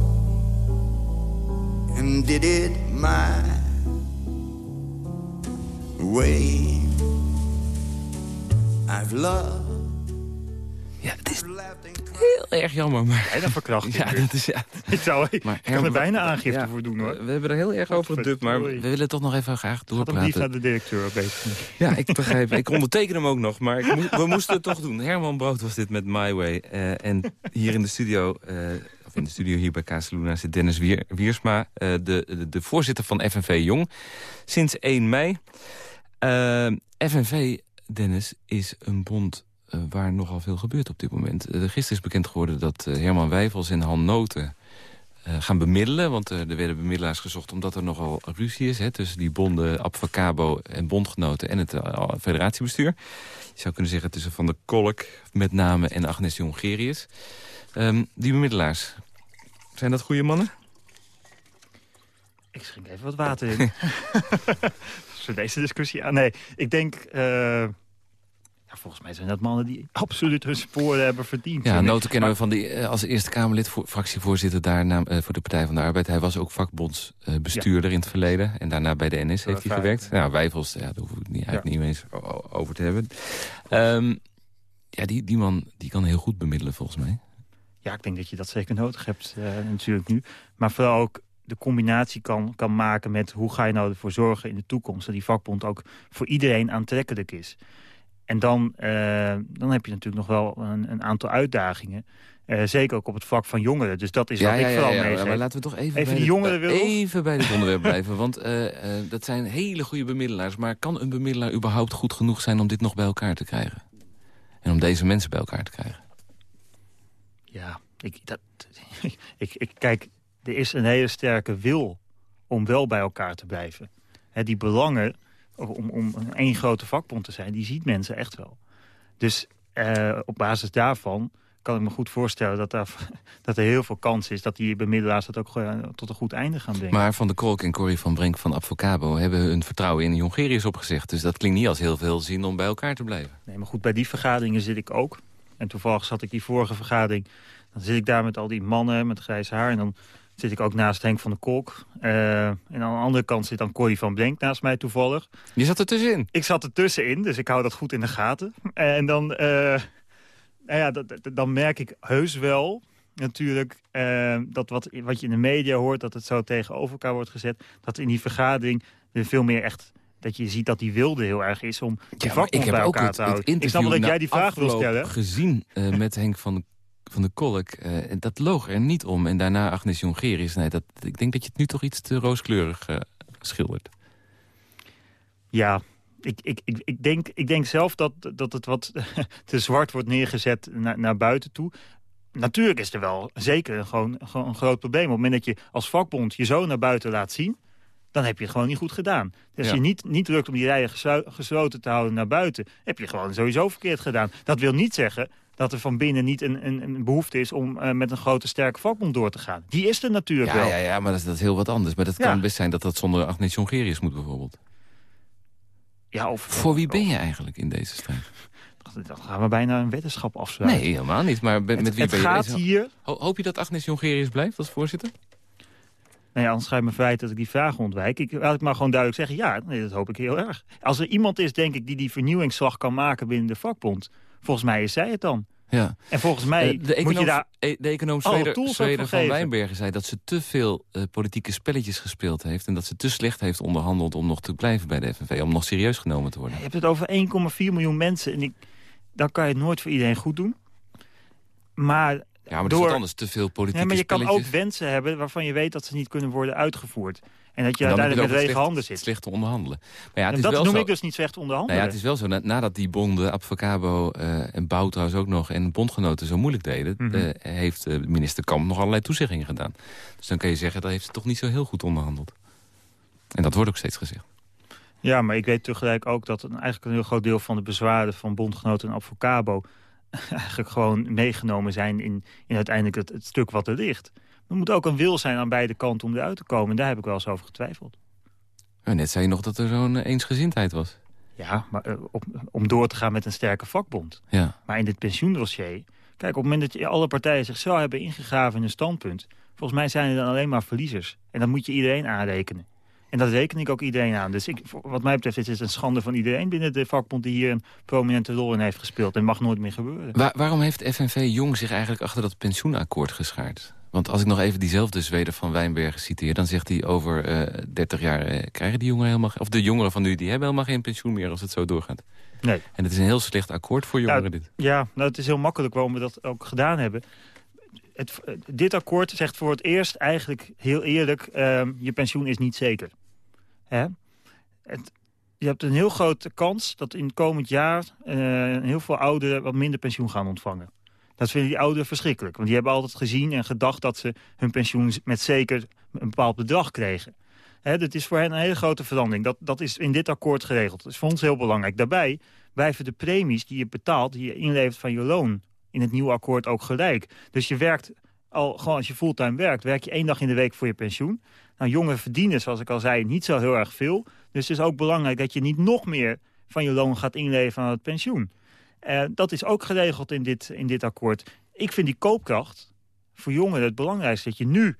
and did it my way. I've loved. Ja, het is heel erg jammer, maar... Bijna verkrachting. Ja, dat is... Ja. Ik, zou, ik Maar kan er bijna aangifte Ja, voor doen, hoor. We hebben er heel erg over gedubt, maar we willen toch nog even graag Wat een brief doorpraten. naar de directeur, beter. Ja, ik begrijp. Ik onderteken hem ook nog, maar moest- we moesten het toch doen. Herman Brood was dit met My Way. Eh, en hier in de studio, eh, in de studio hier bij Casaluna zit Dennis Wier, Wiersma, eh, de, de, de voorzitter van FNV Jong, sinds 1 mei. Eh, FNV, Dennis, is een bond eh, waar nogal veel gebeurt op dit moment. Gisteren is bekend geworden dat Herman Wijfels en Han Noten gaan bemiddelen. Want er werden bemiddelaars gezocht omdat er nogal ruzie is... Hè, tussen die bonden Abfacabo en bondgenoten en het federatiebestuur. Je zou kunnen zeggen tussen Van der Kolk met name en Agnes Jongerius. Ehm, die bemiddelaars, zijn dat goede mannen? Ik schenk even wat water in. Voor deze discussie aan. Nee, ik denk... eh, ja, volgens mij zijn dat mannen die absoluut hun sporen hebben verdiend. Ja. Noten kennen we van die, eh, als Eerste Kamerlid, voor, fractievoorzitter daar naam, eh, voor de Partij van de Arbeid. Hij was ook vakbondsbestuurder in het verleden. En daarna bij de NS heeft hij gewerkt. Ja, Wijfels, ja, daar hoef ik niet, Ja. niet eens over te hebben. Ehm, ja, die, die man die kan heel goed bemiddelen volgens mij. Ja, ik denk dat je dat zeker nodig hebt eh, natuurlijk nu. Maar vooral ook de combinatie kan, kan maken met hoe ga je nou ervoor zorgen in de toekomst... dat die vakbond ook voor iedereen aantrekkelijk is. En dan, eh, dan heb je natuurlijk nog wel een, een aantal uitdagingen. Eh, zeker ook op het vlak van jongeren. Dus dat is wat ik vooral mee maar laten we toch even, Even bij jongeren willen even bij dit onderwerp blijven. Want dat zijn hele goede bemiddelaars. Maar kan een bemiddelaar überhaupt goed genoeg zijn om dit nog bij elkaar te krijgen? En om deze mensen bij elkaar te krijgen? Ja, ik, dat, ik, ik, kijk, er is een hele sterke wil om wel bij elkaar te blijven. Die belangen, om, om een één grote vakbond te zijn, die ziet mensen echt wel. Dus eh, op basis daarvan kan ik me goed voorstellen dat, daar, dat er heel veel kans is... dat die bemiddelaars dat ook gewoon tot een goed einde gaan brengen. Maar Van de Kolk en Corrie van Brenk van Advocabo... hebben hun vertrouwen in Jongerius opgezegd. Dus dat klinkt niet als heel veel zin om bij elkaar te blijven. Nee, maar goed, bij die vergaderingen zit ik ook. En toevallig zat ik die vorige vergadering... dan zit ik daar met al die mannen met grijs haar... en dan zit ik ook naast Henk van der Kolk. Eh, en aan de andere kant zit dan Corrie van Blenk naast mij toevallig. Je zat er tussenin. Ik zat er tussenin, dus ik hou dat goed in de gaten. En dan, eh, nou ja, dat, dan merk ik heus wel natuurlijk... eh, dat wat, wat je in de media hoort, dat het zo tegenover elkaar wordt gezet... dat in die vergadering er veel meer echt... dat je ziet dat die wilde heel erg is om die Ja, vakbond bij elkaar te houden. Ik snap wel dat jij die vraag wil stellen. gezien eh, met Henk van de, van de Kolk. eh, dat loog er niet om. En daarna Agnes Jongerius. Nee, dat, ik denk dat je het nu toch iets te rooskleurig eh, schildert. Ja, ik, ik, ik, ik, denk, ik denk zelf dat, dat het wat te zwart wordt neergezet naar, naar buiten toe. Natuurlijk is er wel zeker gewoon, gewoon een groot probleem. Op het moment dat je als vakbond je zo naar buiten laat zien... dan heb je het gewoon niet goed gedaan. Dus als je niet, niet lukt om die rijen gesloten te houden naar buiten... heb je gewoon sowieso verkeerd gedaan. Dat wil niet zeggen dat er van binnen niet een, een, een behoefte is... om eh, met een grote sterke vakbond door te gaan. Die is er natuurlijk Ja, wel. ja, ja, maar dat is, dat is heel wat anders. Maar dat Ja. kan best zijn dat dat zonder Agnes Jongerius moet bijvoorbeeld. Ja, of, Voor wie ben je eigenlijk in deze strijd? Dan gaan we bijna een weddenschap afsluiten. Nee, helemaal niet. Maar be- Het, met wie het ben je gaat hier Ho- Hoop je dat Agnes Jongerius blijft als voorzitter? Nee, anders ga je me feit dat ik die vraag ontwijk. Ik, laat ik maar gewoon duidelijk zeggen, ja, nee, dat hoop ik heel erg. Als er iemand is, denk ik, die die vernieuwingsslag kan maken binnen de vakbond... volgens mij is zij het dan. Ja. En volgens mij Eh, de moet je daar... eh, de econoom Zweder, voor van. Wijnbergen zei dat ze te veel eh, politieke spelletjes gespeeld heeft... en dat ze te slecht heeft onderhandeld om nog te blijven bij de FNV... om nog serieus genomen te worden. Je hebt het over 1,4 miljoen mensen. En ik, dan kan je het nooit voor iedereen goed doen. Maar, Ja, maar dat door, is wat anders. Te veel politieke nee, maar je kan ook wensen hebben waarvan je weet dat ze niet kunnen worden uitgevoerd. En dat je uiteindelijk met lege handen zit. slecht te onderhandelen. Maar ja, het En is dat wel noem zo. ik dus niet slecht Nou onderhandelen. ja, het is wel zo. Na- nadat die bonden, Advocabo eh, en Bouw trouwens ook nog... en bondgenoten zo moeilijk deden... Eh, heeft eh, minister Kamp nog allerlei toezeggingen gedaan. Dus dan kan je zeggen, dat heeft ze toch niet zo heel goed onderhandeld. En dat wordt ook steeds gezegd. Ja, maar ik weet tegelijk ook dat een, eigenlijk een heel groot deel van de bezwaren van bondgenoten en Avocabo eigenlijk gewoon meegenomen zijn in, in uiteindelijk het, het stuk wat er ligt. Er moet ook een wil zijn aan beide kanten om eruit te komen. En daar heb ik wel eens over getwijfeld. net zei je nog dat er zo'n eensgezindheid was. Ja, maar uh, op, om door te gaan met een sterke vakbond. Ja. Maar in dit pensioendossier... Kijk, op het moment dat je alle partijen zich zo hebben ingegraven in een standpunt... volgens mij zijn er dan alleen maar verliezers. En dat moet je iedereen aanrekenen. En dat reken ik ook iedereen aan. Dus ik, wat mij betreft is het een schande van iedereen binnen de vakbond... die hier een prominente rol in heeft gespeeld. En mag nooit meer gebeuren. waarom heeft FNV Jong zich eigenlijk achter dat pensioenakkoord geschaard? Want als ik nog even diezelfde Zweden van Wijnbergen citeer... dan zegt hij over uh, eh, 30 jaar uh, krijgen die jongeren helemaal... of de jongeren van nu, die hebben helemaal geen pensioen meer als het zo doorgaat. Nee. En het is een heel slecht akkoord voor jongeren nou, dit. Ja, nou, het is heel makkelijk waarom we dat ook gedaan hebben. Het, dit akkoord zegt voor het eerst eigenlijk heel eerlijk... Uh, je pensioen is niet zeker. Hè? Het, je hebt een heel grote kans dat in het komend jaar... Uh, heel veel ouderen wat minder pensioen gaan ontvangen. Dat vinden die ouderen verschrikkelijk. Want die hebben altijd gezien en gedacht dat ze hun pensioen met zeker een bepaald bedrag kregen. He, dat is voor hen een hele grote verandering. Dat, dat is in dit akkoord geregeld. Dat is voor ons heel belangrijk. Daarbij blijven de premies die je betaalt, die je inlevert van je loon... in het nieuwe akkoord ook gelijk. Dus je werkt al gewoon als je fulltime werkt, werk je één dag in de week voor je pensioen. Nou, jongeren verdienen, zoals ik al zei, niet zo heel erg veel. Dus het is ook belangrijk dat je niet nog meer van je loon gaat inleveren aan het pensioen. Uh, dat is ook geregeld in dit, in dit akkoord. Ik vind die koopkracht voor jongeren het belangrijkste. Dat je nu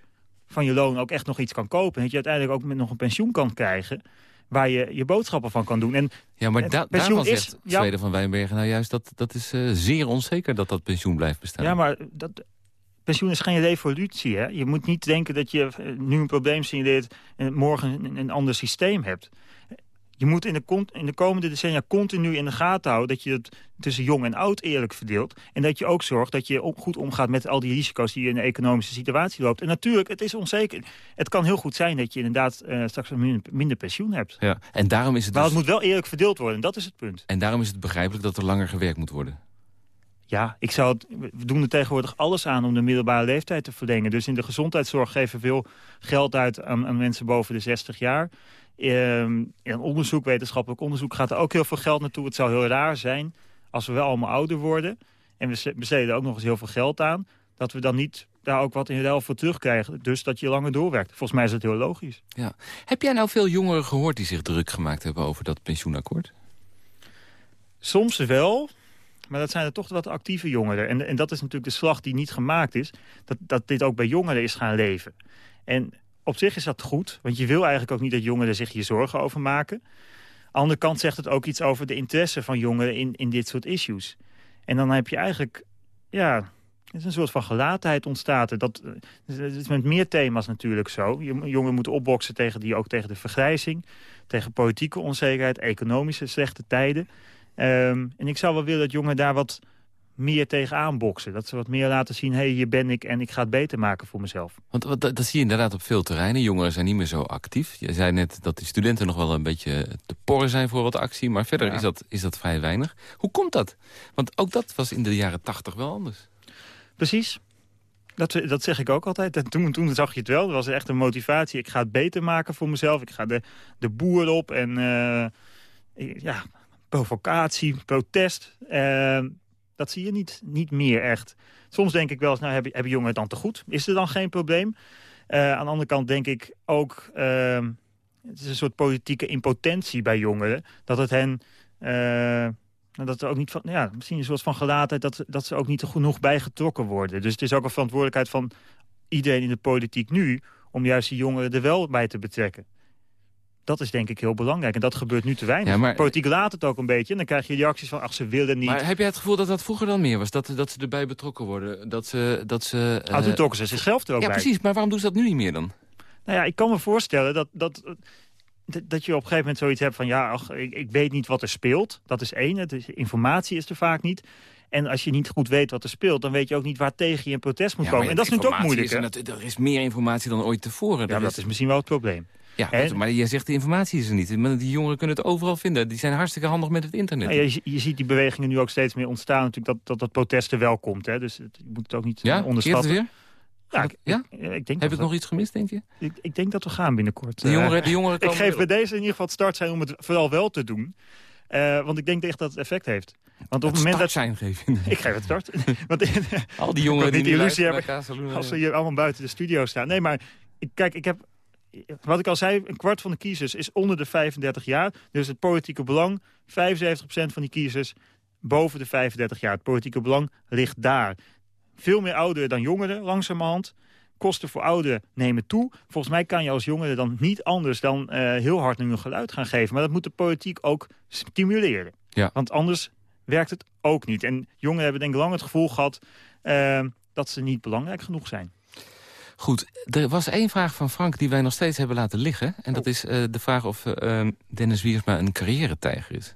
van je loon ook echt nog iets kan kopen. Dat je uiteindelijk ook met nog een pensioen kan krijgen waar je je boodschappen van kan doen. En ja, maar da daarvan is, zegt Zweden van Wijnbergen nou juist... dat, dat is uh, zeer onzeker dat dat pensioen blijft bestaan. Ja, maar dat, pensioen is geen revolutie. Hè? Je moet niet denken dat je eh, nu een probleem signaleert... en morgen een, ander systeem hebt. Je moet in de, in de komende decennia continu in de gaten houden... dat je het tussen jong en oud eerlijk verdeelt. En dat je ook zorgt dat je goed omgaat met al die risico's... die je in de economische situatie loopt. En natuurlijk, het is onzeker. Het kan heel goed zijn dat je inderdaad uh, straks minder, minder, pensioen hebt. Ja, en daarom is het maar dus... het moet wel eerlijk verdeeld worden. Dat is het punt. En daarom is het begrijpelijk dat er langer gewerkt moet worden. Ja, ik zou het, we doen er tegenwoordig alles aan om de middelbare leeftijd te verlengen. Dus in de gezondheidszorg geven we veel geld uit aan, aan mensen boven de 60 jaar. Ehm, in onderzoek, wetenschappelijk onderzoek, gaat er ook heel veel geld naartoe. Het zou heel raar zijn als we wel allemaal ouder worden... en we besteden ook nog eens heel veel geld aan... dat we dan niet daar ook wat in ruil voor terugkrijgen. Dus dat je langer doorwerkt. Volgens mij is het heel logisch. Ja. Heb jij nou veel jongeren gehoord die zich druk gemaakt hebben over dat pensioenakkoord? Soms wel, maar dat zijn er toch wat actieve jongeren. En, en dat is natuurlijk de slag die niet gemaakt is... dat, dat dit ook bij jongeren is gaan leven. En op zich is dat goed, want je wil eigenlijk ook niet dat jongeren zich hier zorgen over maken. Aan de andere kant zegt het ook iets over de interesse van jongeren in, in dit soort issues. En dan heb je eigenlijk, ja, er is een soort van gelatenheid ontstaat. Dat, het is met meer thema's natuurlijk zo. Jongeren moeten opboksen tegen die, ook tegen de vergrijzing, tegen politieke onzekerheid, economische slechte tijden. Um, en ik zou wel willen dat jongeren daar wat meer tegenaan boksen. Dat ze wat meer laten zien, hé, hey, hier ben ik en ik ga het beter maken voor mezelf. Want dat, dat zie je inderdaad op veel terreinen. Jongeren zijn niet meer zo actief. Je zei net dat die studenten nog wel een beetje te porren zijn voor wat actie. Maar verder ja. is, dat, is dat vrij weinig. Hoe komt dat? Want ook dat was in de jaren tachtig wel anders. Precies. Dat, dat zeg ik ook altijd. En toen, toen zag je het wel. Er was echt een motivatie. Ik ga het beter maken voor mezelf. Ik ga de, de boer op en uh, ja, provocatie, protest. Uh, dat zie je niet, niet meer echt. Soms denk ik wel eens, nou hebben, hebben jongeren dan te goed? Is er dan geen probleem? Uh, aan de andere kant denk ik ook... Uh, het is een soort politieke impotentie bij jongeren. Dat het hen... Uh, dat er ook niet van, ja, misschien een soort van gelaatheid... Dat, dat ze ook niet genoeg bijgetrokken worden. Dus het is ook een verantwoordelijkheid van iedereen in de politiek nu... om juist die jongeren er wel bij te betrekken dat is denk ik heel belangrijk. En dat gebeurt nu te weinig. Ja, maar... Politiek laat het ook een beetje. En dan krijg je reacties van, ach, ze willen niet. Maar heb jij het gevoel dat dat vroeger dan meer was? Dat, dat ze erbij betrokken worden? Dat ze... Dat ze uh... ah, toen trokken ze zichzelf er ook ja, bij. Ja, precies. Maar waarom doen ze dat nu niet meer dan? Nou ja, ik kan me voorstellen dat... dat dat je op een gegeven moment zoiets hebt van... ja, ach, ik, ik weet niet wat er speelt. Dat is één. Het is, informatie is er vaak niet. En als je niet goed weet wat er speelt... dan weet je ook niet waar tegen je een protest moet ja, komen. En dat is natuurlijk ook moeilijk. Is er, er, is meer informatie dan ooit tevoren. Ja, dat is misschien wel het probleem. Ja, maar je zegt de informatie is er niet. Die jongeren kunnen het overal vinden. Die zijn hartstikke handig met het internet. Nou, je, je, ziet die bewegingen nu ook steeds meer ontstaan. Natuurlijk dat dat, dat protest er wel komt. Hè? Dus het, je moet het ook niet ja? onderschatten. weer? Ja, ik, ja? Ik, denk Heb ik nog iets gemist, denk je? Ik, ik, denk dat we gaan binnenkort. De jongeren, de jongeren ik geef bij deze in ieder geval het start zijn om het vooral wel te doen. want ik denk echt dat het effect heeft. Want op het, moment dat zijn geven. Ik geef het start. Want, Al die jongeren die, die illusie hebben als ze hier allemaal buiten de studio staan. Nee, maar ik, kijk, ik heb wat ik al zei, een kwart van de kiezers is onder de 35 jaar. Dus het politieke belang, 75% van die kiezers boven de 35 jaar. Het politieke belang ligt daar. Veel meer ouderen dan jongeren, langzamerhand. Kosten voor ouderen nemen toe. Volgens mij kan je als jongere dan niet anders dan uh, heel hard een geluid gaan geven. Maar dat moet de politiek ook stimuleren. Ja. Want anders werkt het ook niet. En jongeren hebben denk ik lang het gevoel gehad uh, dat ze niet belangrijk genoeg zijn. Goed, er was één vraag van Frank die wij nog steeds hebben laten liggen. En dat oh. is uh, de vraag of uh, Dennis Wiersma een carrière-tijger is.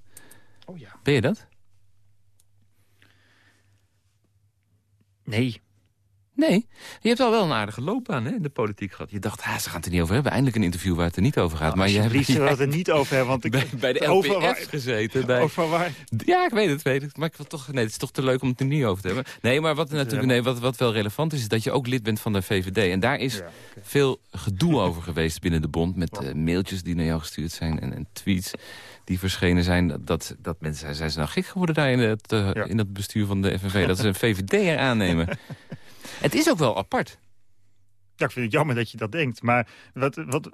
Oh ja. Ben je dat? Nee. Nee, je hebt al wel een aardige loopbaan hè, in de politiek gehad. Je dacht, ah, ze gaan het er niet over hebben. Eindelijk een interview waar het er niet over gaat. Nou, maar je hebt het er niet over hebben. Want ik bij, bij de LPF gezeten. Bij... Over waar? Ja, ik weet het, weet het. Maar ik wil toch, nee, het is toch te leuk om het er niet over te hebben. Nee, maar wat, natuurlijk, nee, wat, wat wel relevant is, is dat je ook lid bent van de VVD. En daar is veel gedoe over geweest binnen de bond. Met uh, mailtjes die naar jou gestuurd zijn en, en tweets die verschenen zijn. Dat, dat mensen zijn, zijn ze nou gek geworden daar in het, uh, in het bestuur van de FNV. dat ze een VVD'er aannemen. Het is ook wel apart. Ja, ik vind het jammer dat je dat denkt. Maar wat, wat,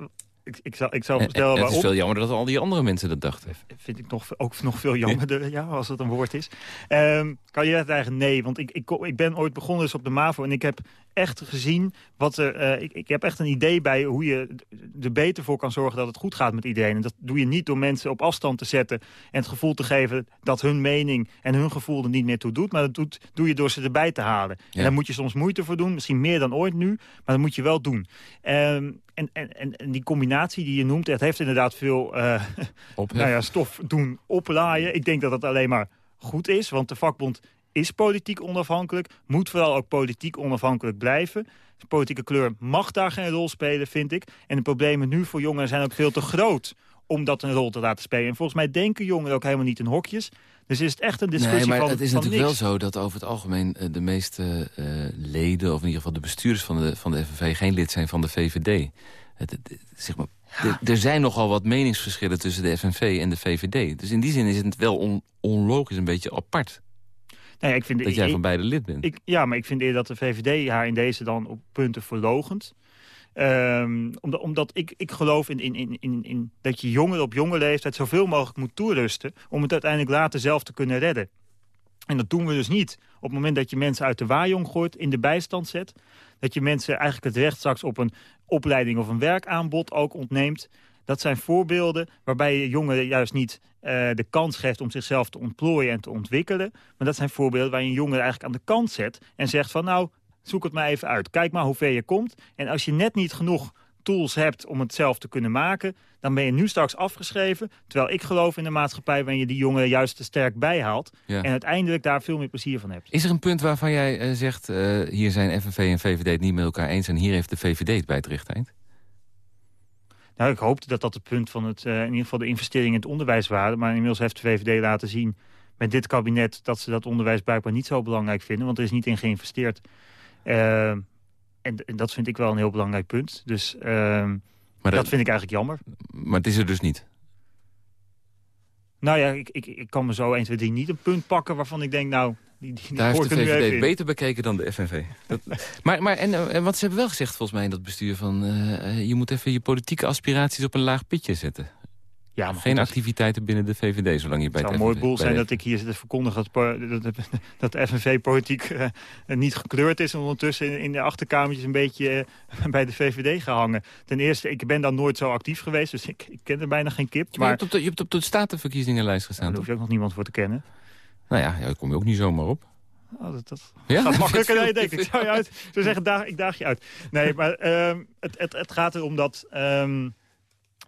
ik, ik, zal, ik zal vertellen waarom. Het is veel jammer dat al die andere mensen dat dachten. Vind ik nog, ook nog veel jammer, ja, als het een woord is. Um, kan je het eigenlijk? Nee, want ik, ik, ik ben ooit begonnen dus op de MAVO... en ik heb echt gezien wat er... Uh, ik, ik heb echt een idee bij hoe je er beter voor kan zorgen... dat het goed gaat met iedereen. En dat doe je niet door mensen op afstand te zetten... en het gevoel te geven dat hun mening en hun gevoel er niet meer toe doet. Maar dat doet, doe je door ze erbij te halen. En daar moet je soms moeite voor doen. Misschien meer dan ooit nu. Maar dat moet je wel doen. Um, en, en, en, die combinatie die je noemt, het heeft inderdaad veel uh, nou ja, stof doen oplaaien. Ik denk dat het alleen maar goed is, want de vakbond is politiek onafhankelijk, moet vooral ook politiek onafhankelijk blijven. De politieke kleur mag daar geen rol spelen, vind ik. En de problemen nu voor jongeren zijn ook veel te groot om dat een rol te laten spelen. En volgens mij denken jongeren ook helemaal niet in hokjes. Dus is het echt een discussie nee, maar het is natuurlijk wel zo dat over het algemeen eh, de meeste uh, leden... of in ieder geval de bestuurders van de, van de FNV geen lid zijn van de VVD. Het, zeg maar, er zijn nogal wat meningsverschillen tussen de FNV en de VVD. Dus in die zin is het wel on, onlogisch, een beetje apart. Nee, ik vind, dat jij van beide lid bent. Ik, ja, maar ik vind eerder dat de VVD haar in deze dan op punten verlogend. Um, omdat, omdat ik, ik geloof in, in, in, in, dat je jongeren op jonge leeftijd zoveel mogelijk moet toerusten... om het uiteindelijk later zelf te kunnen redden. En dat doen we dus niet op het moment dat je mensen uit de waaijong gooit... in de bijstand zet. Dat je mensen eigenlijk het recht straks op een opleiding of een werkaanbod ook ontneemt. Dat zijn voorbeelden waarbij je jongeren juist niet uh, de kans geeft om zichzelf te ontplooien en te ontwikkelen. Maar dat zijn voorbeelden waar je een jongere eigenlijk aan de kant zet en zegt van nou, zoek het maar even uit. Kijk maar hoe ver je komt. En als je net niet genoeg tools hebt om het zelf te kunnen maken... dan ben je nu straks afgeschreven. Terwijl ik geloof in de maatschappij waarin je die jongeren juist te sterk bijhaalt... en uiteindelijk daar veel meer plezier van hebt. Is er een punt waarvan jij uh, zegt... Uh, hier zijn FNV en VVD het niet met elkaar eens... en hier heeft de VVD het bij het recht eind? Nou, ik hoopte dat dat het punt van het, uh, in ieder geval de investeringen in het onderwijs waren. Maar inmiddels heeft de VVD laten zien met dit kabinet... dat ze dat onderwijs blijkbaar niet zo belangrijk vinden. Want er is niet in geïnvesteerd. En, en, dat vind ik wel een heel belangrijk punt. Dus uh, maar dat, vind ik eigenlijk jammer. Maar het is er dus niet? Nou ja, ik, ik, ik kan me zo 1, 2, 3 niet een punt pakken waarvan ik denk... nou, die, die Daar heeft de VVD beter bekeken dan de FNV. Dat, maar maar en, en wat ze hebben wel gezegd volgens mij in dat bestuur... van uh, je moet even je politieke aspiraties op een laag pitje zetten. Ja, Geen activiteiten binnen de VVD, zolang je bij het Het zou mooi boel zijn dat ik hier zit te verkondigen... dat, dat, dat de FNV-politiek uh, niet gekleurd is... en ondertussen in, de achterkamertjes een beetje uh, bij de VVD gehangen. Ten eerste, ik ben dan nooit zo actief geweest... dus ik, ik ken er bijna geen kip. Maar, je, hebt op de, je hebt op de statenverkiezingenlijst gestaan, Daar hoef je ook nog niemand voor te kennen. Nou ja, daar kom je ook niet zomaar op. Oh, dat, dat ja? gaat makkelijker dan je denkt. Ik zou je uit. Ze zeggen, daag, ik daag je uit. Nee, maar um, het, het, het gaat erom dat... Um,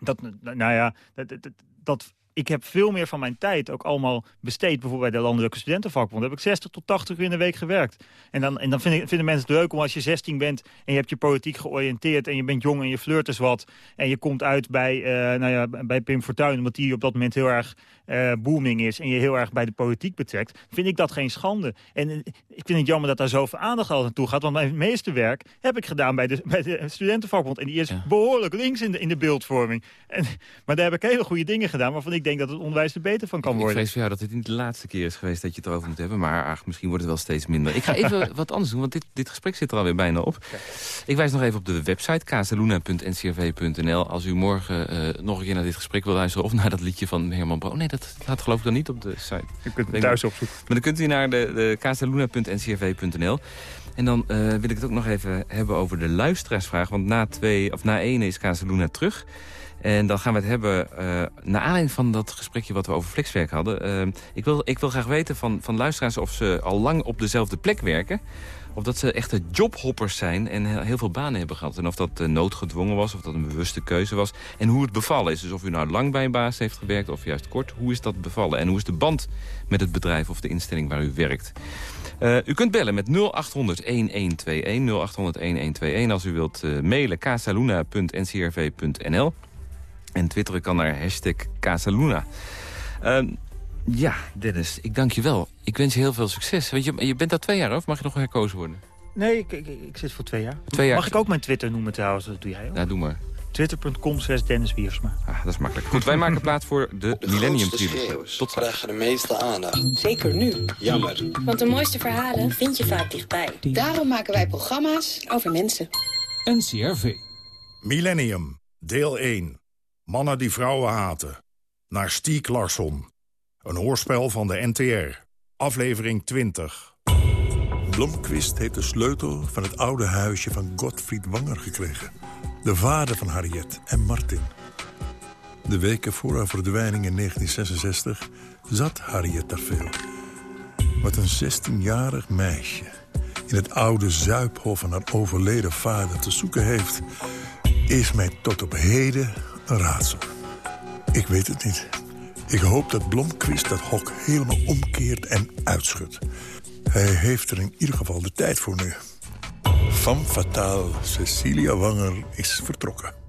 dat, nou ja, dat, dat, dat ik heb veel meer van mijn tijd ook allemaal besteed. Bijvoorbeeld bij de Landelijke Studentenvakbond. Daar heb ik 60 tot 80 uur in de week gewerkt. En dan, en dan vinden, vinden mensen het leuk om als je 16 bent... en je hebt je politiek georiënteerd en je bent jong en je flirt eens wat... en je komt uit bij, uh, nou ja, bij Pim Fortuyn... omdat die op dat moment heel erg uh, booming is... en je heel erg bij de politiek betrekt... vind ik dat geen schande. En uh, ik vind het jammer dat daar zoveel aandacht al naartoe gaat... want mijn meeste werk heb ik gedaan bij de, bij de Studentenvakbond. En die is behoorlijk links in de, in de beeldvorming. En, maar daar heb ik hele goede dingen gedaan... waarvan ik ik denk dat het onderwijs er beter van kan Ik worden. vrees voor jou dat dit niet de laatste keer is geweest dat je het erover moet hebben. Maar ach, misschien wordt het wel steeds minder. Ik ga even wat anders doen, want dit, dit gesprek zit er alweer bijna op. Ik wijs nog even op de website casaluna.ncrv.nl. Als u morgen eh, nog een keer naar dit gesprek wil luisteren... of naar dat liedje van Herman Bro. Nee, dat staat geloof ik dan niet op de site. Je kunt het thuis opzoeken. Maar dan kunt u naar de, de casaluna.ncrv.nl. En dan eh, wil ik het ook nog even hebben over de luisteraarsvraag. Want na, twee, of na één is Casaluna terug. En dan gaan we het hebben, uh, naar aanleiding van dat gesprekje wat we over flexwerk hadden. Uh, ik, wil, ik wil graag weten van, van luisteraars of ze al lang op dezelfde plek werken. Of dat ze echte jobhoppers zijn en heel veel banen hebben gehad. En of dat uh, noodgedwongen was, of dat een bewuste keuze was. En hoe het bevallen is. Dus of u nou lang bij een baas heeft gewerkt of juist kort. Hoe is dat bevallen? En hoe is de band met het bedrijf of de instelling waar u werkt? U kunt bellen met 0800-1121, 0800-1121 als u wilt uh, mailen casaluna.ncrv.nl. En twitteren kan naar hashtag Casaluna. Uh, ja, Dennis, ik dank je wel. Ik wens je heel veel succes. Want je, je bent daar twee jaar of mag je nog herkozen worden? Nee, ik, ik, ik zit voor twee jaar. Twee jaar. Mag ik ook mijn Twitter noemen trouwens? Dat doe jij ook. Ja, doe maar. Twitter.com slash Dennis Wiersma. Ah, dat is makkelijk. Goed, wij maken plaats voor de, de Millennium schreeuwers Tot straks. krijgen de meeste aandacht. Zeker nu. Jammer. Want de mooiste verhalen vind je vaak dichtbij. Daarom maken wij programma's over mensen. NCRV. Millennium, deel 1. Mannen die vrouwen haten. Naar Stiek Larsson. Een hoorspel van de NTR. Aflevering 20. Blomqvist heeft de sleutel van het oude huisje van Gottfried Wanger gekregen. De vader van Harriet en Martin. De weken voor haar verdwijning in 1966 zat Harriet daar veel. Wat een 16-jarig meisje in het oude zuiphof van haar overleden vader te zoeken heeft... is mij tot op heden een raadsel. Ik weet het niet. Ik hoop dat Blomqvist dat hok helemaal omkeert en uitschudt. Hij heeft er in ieder geval de tijd voor nu. Van fataal, Cecilia Wanger is vertrokken.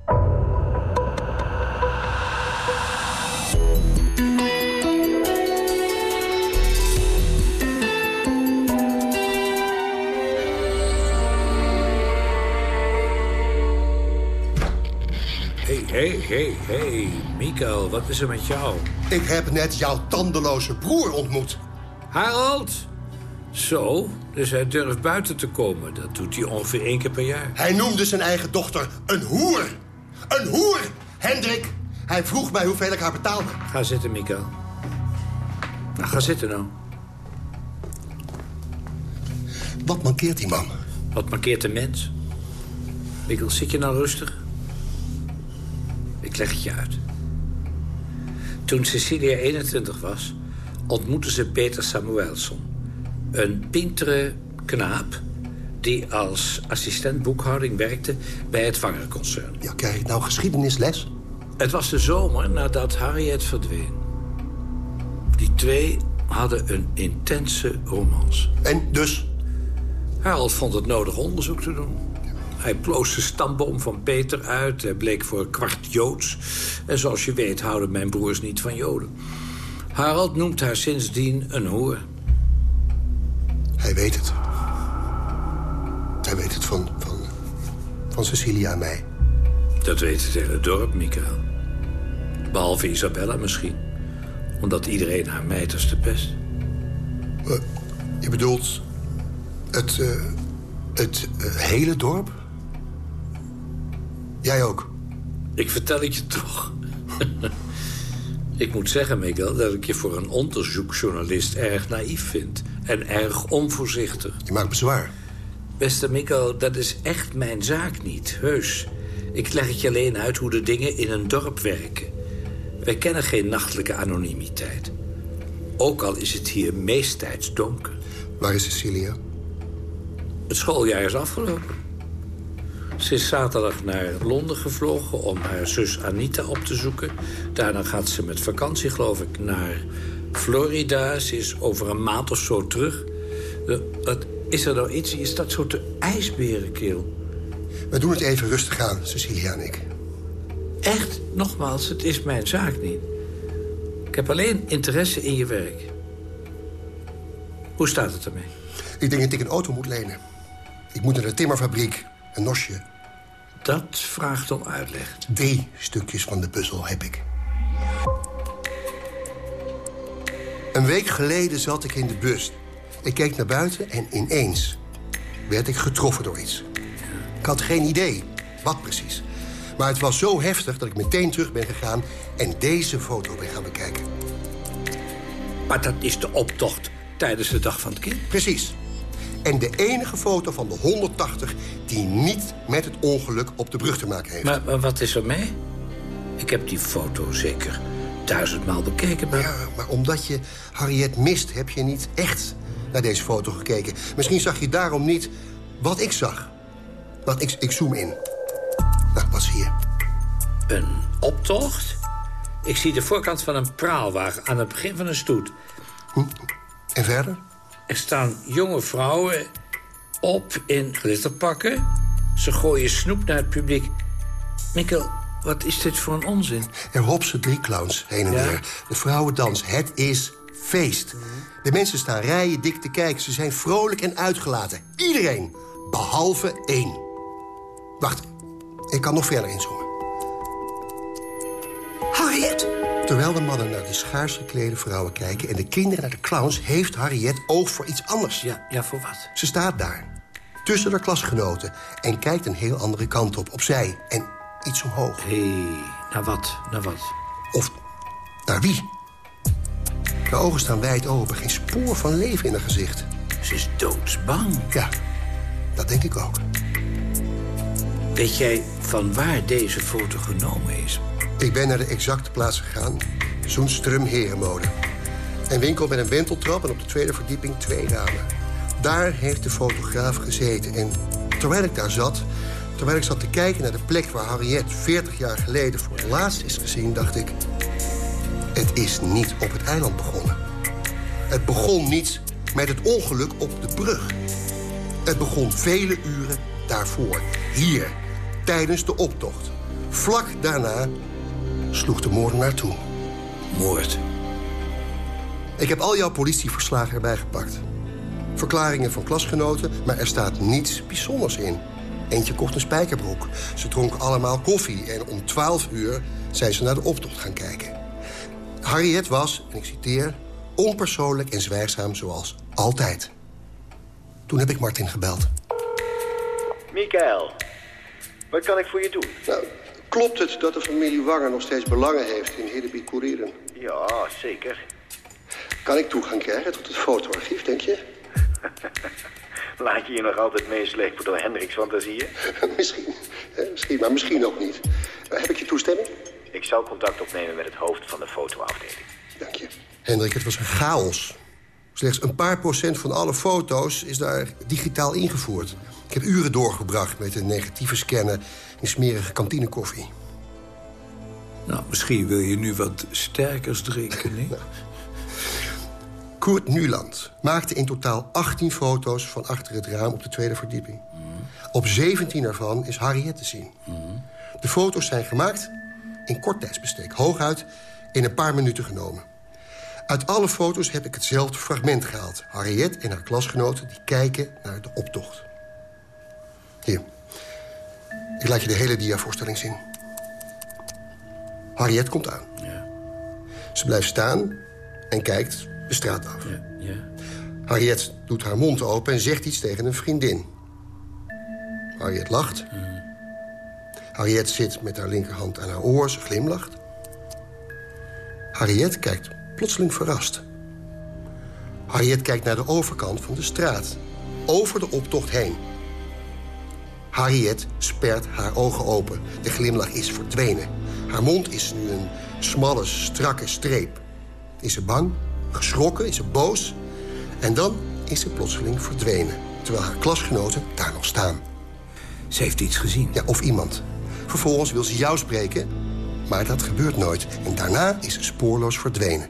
Hé, hé, hé. Mikael, wat is er met jou? Ik heb net jouw tandeloze broer ontmoet. Harold? Zo, dus hij durft buiten te komen. Dat doet hij ongeveer één keer per jaar. Hij noemde zijn eigen dochter een hoer. Een hoer, Hendrik. Hij vroeg mij hoeveel ik haar betaalde. Ga zitten, Mikael. Nou, ga zitten nou. Wat mankeert die man? Wat mankeert de mens? Mikkel, zit je nou rustig? Ik leg het je uit. Toen Cecilia 21 was, ontmoette ze Peter Samuelson. Een pintere knaap die als assistent boekhouding werkte bij het Wangerconcern. Ja, krijg ik nou geschiedenisles? Het was de zomer nadat Harriet verdween. Die twee hadden een intense romance. En dus? Harold vond het nodig onderzoek te doen. Hij ploos de stamboom van Peter uit. Hij bleek voor een kwart Joods. En zoals je weet houden mijn broers niet van Joden. Harold noemt haar sindsdien een hoer. Hij weet het. Hij weet het van, van, van Cecilia en mij. Dat weet het hele dorp, Michael. Behalve Isabella misschien. Omdat iedereen haar mijt als de pest. Uh, je bedoelt het, uh, het uh, hele dorp? Jij ook? Ik vertel het je toch. ik moet zeggen, Miguel, dat ik je voor een onderzoeksjournalist erg naïef vind. En erg onvoorzichtig. Je maakt bezwaar. Beste Mikko, dat is echt mijn zaak niet, heus. Ik leg het je alleen uit hoe de dingen in een dorp werken. Wij kennen geen nachtelijke anonimiteit. Ook al is het hier meesttijds donker. Waar is Cecilia? Het schooljaar is afgelopen. Ze is zaterdag naar Londen gevlogen om haar zus Anita op te zoeken. Daarna gaat ze met vakantie, geloof ik, naar Florida. Ze is over een maand of zo terug. Wat is er nou iets? Je staat zo te ijsberenkeel. We doen het even rustig aan, Cecilia en ik. Echt? Nogmaals, het is mijn zaak niet. Ik heb alleen interesse in je werk. Hoe staat het ermee? Ik denk dat ik een auto moet lenen. Ik moet naar de timmerfabriek, een nosje. Dat vraagt om uitleg. Drie stukjes van de puzzel heb ik. Een week geleden zat ik in de bus. Ik keek naar buiten en ineens werd ik getroffen door iets. Ik had geen idee wat precies. Maar het was zo heftig dat ik meteen terug ben gegaan... en deze foto ben gaan bekijken. Maar dat is de optocht tijdens de Dag van het Kind? Precies. En de enige foto van de 180 die niet met het ongeluk op de brug te maken heeft. Maar, maar wat is er mee? Ik heb die foto zeker duizendmaal bekeken. Maar... Ja, maar omdat je Harriet mist, heb je niet echt naar deze foto gekeken. Misschien zag je daarom niet wat ik zag. Wacht, ik, ik zoom in. Nou, wat zie je? Een optocht? Ik zie de voorkant van een praalwagen aan het begin van een stoet. Hm? En verder? Er staan jonge vrouwen op in glitterpakken. Ze gooien snoep naar het publiek. Mikkel, wat is dit voor een onzin? Er hopsen drie clowns heen en Ja? weer. De vrouwen dansen. Het is feest. De mensen staan rijen dik te kijken. Ze zijn vrolijk en uitgelaten. Iedereen. Behalve één. Wacht, ik kan nog verder inzoomen. Harriet! Terwijl de mannen naar de schaars geklede vrouwen kijken... en de kinderen naar de clowns, heeft Harriet oog voor iets anders. Ja, ja voor wat? Ze staat daar, tussen haar klasgenoten... en kijkt een heel andere kant op, opzij en iets omhoog. Hé, hey, naar wat? Naar wat? Of naar wie? Haar ogen staan wijd open, geen spoor van leven in haar gezicht. Ze is doodsbang. Ja, dat denk ik ook. Weet jij van waar deze foto genomen is? Ik ben naar de exacte plaats gegaan. Zoenstrum Herenmode. Een winkel met een wenteltrap en op de tweede verdieping twee ramen. Daar heeft de fotograaf gezeten. En terwijl ik daar zat, terwijl ik zat te kijken naar de plek... waar Harriet 40 jaar geleden voor het laatst is gezien, dacht ik... het is niet op het eiland begonnen. Het begon niet met het ongeluk op de brug. Het begon vele uren daarvoor. Hier, tijdens de optocht. Vlak daarna sloeg de moordenaar toe. Moord. Ik heb al jouw politieverslagen erbij gepakt. Verklaringen van klasgenoten, maar er staat niets bijzonders in. Eentje kocht een spijkerbroek. Ze dronken allemaal koffie en om 12 uur zijn ze naar de optocht gaan kijken. Harriet was, en ik citeer, onpersoonlijk en zwijgzaam zoals altijd. Toen heb ik Martin gebeld. Mikael, wat kan ik voor je doen? Nou, klopt het dat de familie Wanger nog steeds belangen heeft in Hiddeby Courieren? Ja, zeker. Kan ik toegang krijgen tot het fotoarchief, denk je? Laat je je nog altijd meeslepen door Hendricks fantasieën? misschien, eh, misschien, maar misschien ook niet. Eh, Heb ik je toestemming? Ik zal contact opnemen met het hoofd van de fotoafdeling. Dank je. Hendrik, het was een chaos. Slechts een paar procent van alle foto's is daar digitaal ingevoerd. Ik heb uren doorgebracht met een negatieve scannen en smerige kantinekoffie. Nou, misschien wil je nu wat sterkers drinken? Koert Nuland maakte in totaal 18 foto's van achter het raam op de tweede verdieping. Op 17 ervan is Harriet te zien. De foto's zijn gemaakt in kort tijdsbestek. Hooguit in een paar minuten genomen. Uit alle foto's heb ik hetzelfde fragment gehaald. Harriet en haar klasgenoten die kijken naar de optocht. Hier. Ik laat je de hele diavoorstelling zien. Harriet komt aan. Ze blijft staan en kijkt de straat af. Ja. Harriet doet haar mond open en zegt iets tegen een vriendin. Harriet lacht. Harriet zit met haar linkerhand aan haar oor, ze glimlacht. Harriet kijkt plotseling verrast. Harriet kijkt naar de overkant van de straat. Over de optocht heen. Harriet spert haar ogen open. De glimlach is verdwenen. Haar mond is nu een smalle, strakke streep. Is ze bang? Geschrokken? Is ze boos? En dan is ze plotseling verdwenen. Terwijl haar klasgenoten daar nog staan. Ze heeft iets gezien. Ja, of iemand. Vervolgens wil ze jou spreken, maar dat gebeurt nooit. En daarna is ze spoorloos verdwenen.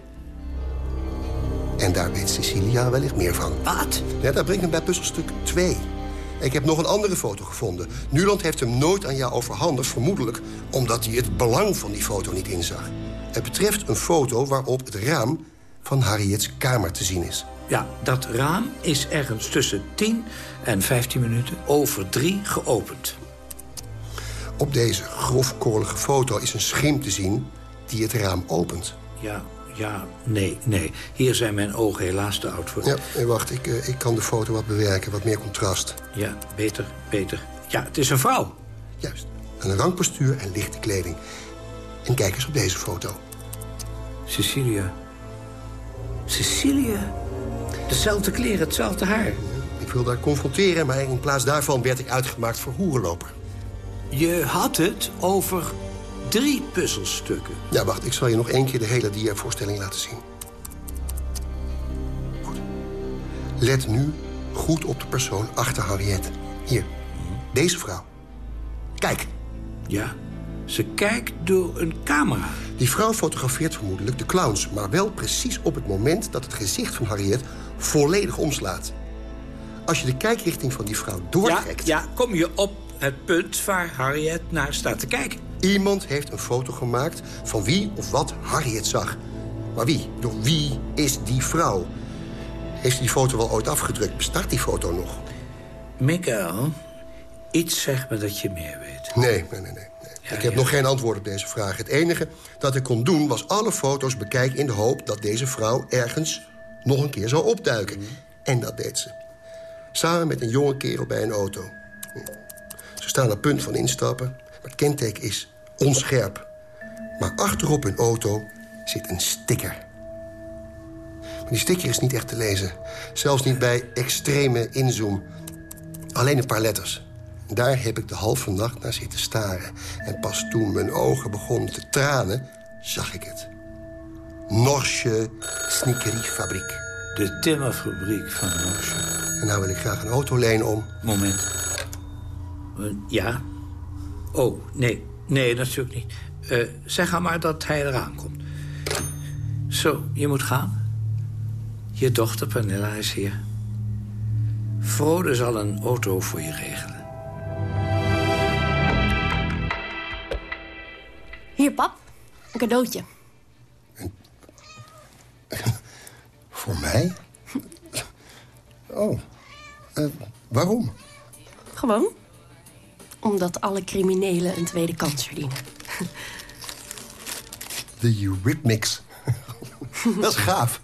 En daar weet Cecilia wellicht meer van. Wat? Ja, dat brengt me bij puzzelstuk 2. Ik heb nog een andere foto gevonden. Nuland heeft hem nooit aan jou overhandigd, vermoedelijk... omdat hij het belang van die foto niet inzag. Het betreft een foto waarop het raam van Harriets kamer te zien is. Ja, dat raam is ergens tussen 10 en 15 minuten over drie geopend. Op deze grofkorrelige foto is een schim te zien die het raam opent. Ja, ja, nee, nee. Hier zijn mijn ogen helaas te oud voor. Ja, en wacht, ik, uh, ik kan de foto wat bewerken, wat meer contrast. Ja, beter, beter. Ja, het is een vrouw. Juist. Een rangpostuur en lichte kleding. En kijk eens op deze foto. Cecilia. Cecilia. Dezelfde kleren, hetzelfde haar. Ik wil daar confronteren, maar in plaats daarvan werd ik uitgemaakt voor hoerenloper. Je had het over drie puzzelstukken. Ja, wacht, ik zal je nog één keer de hele diavoorstelling laten zien. Goed. Let nu goed op de persoon achter Harriet. Hier, deze vrouw. Kijk. Ja, ze kijkt door een camera. Die vrouw fotografeert vermoedelijk de clowns... maar wel precies op het moment dat het gezicht van Harriet volledig omslaat. Als je de kijkrichting van die vrouw doortrekt... Ja, ja, kom je op het punt waar Harriet naar staat te kijken. Iemand heeft een foto gemaakt van wie of wat Harriet zag. Maar wie? Door wie is die vrouw? Heeft die foto wel ooit afgedrukt? Bestaat die foto nog? Mikael, iets zegt me dat je meer weet. Nee, nee, nee. nee. ik heb nog geen antwoord op deze vraag. Het enige dat ik kon doen was alle foto's bekijken... in de hoop dat deze vrouw ergens nog een keer zou opduiken. En dat deed ze. Samen met een jonge kerel bij een auto. Ze staan op punt van instappen, maar het kenteken is onscherp. Maar achterop hun auto zit een sticker. Maar die sticker is niet echt te lezen. Zelfs niet bij extreme inzoom. Alleen een paar letters. Daar heb ik de halve nacht naar zitten staren. En pas toen mijn ogen begonnen te tranen, zag ik het. Norsche Sneakeriefabriek. De timmerfabriek van Norsche. En nou wil ik graag een auto lenen om... Moment. Ja? Oh, nee. Nee, natuurlijk niet. Uh, zeg maar, maar dat hij eraan komt. Zo, je moet gaan. Je dochter Pernilla is hier. Frode zal een auto voor je regelen. Hier, pap. Een cadeautje. Voor mij? Oh. Uh, waarom? Gewoon. Omdat alle criminelen een tweede kans verdienen. De Eurythmics. Dat is gaaf.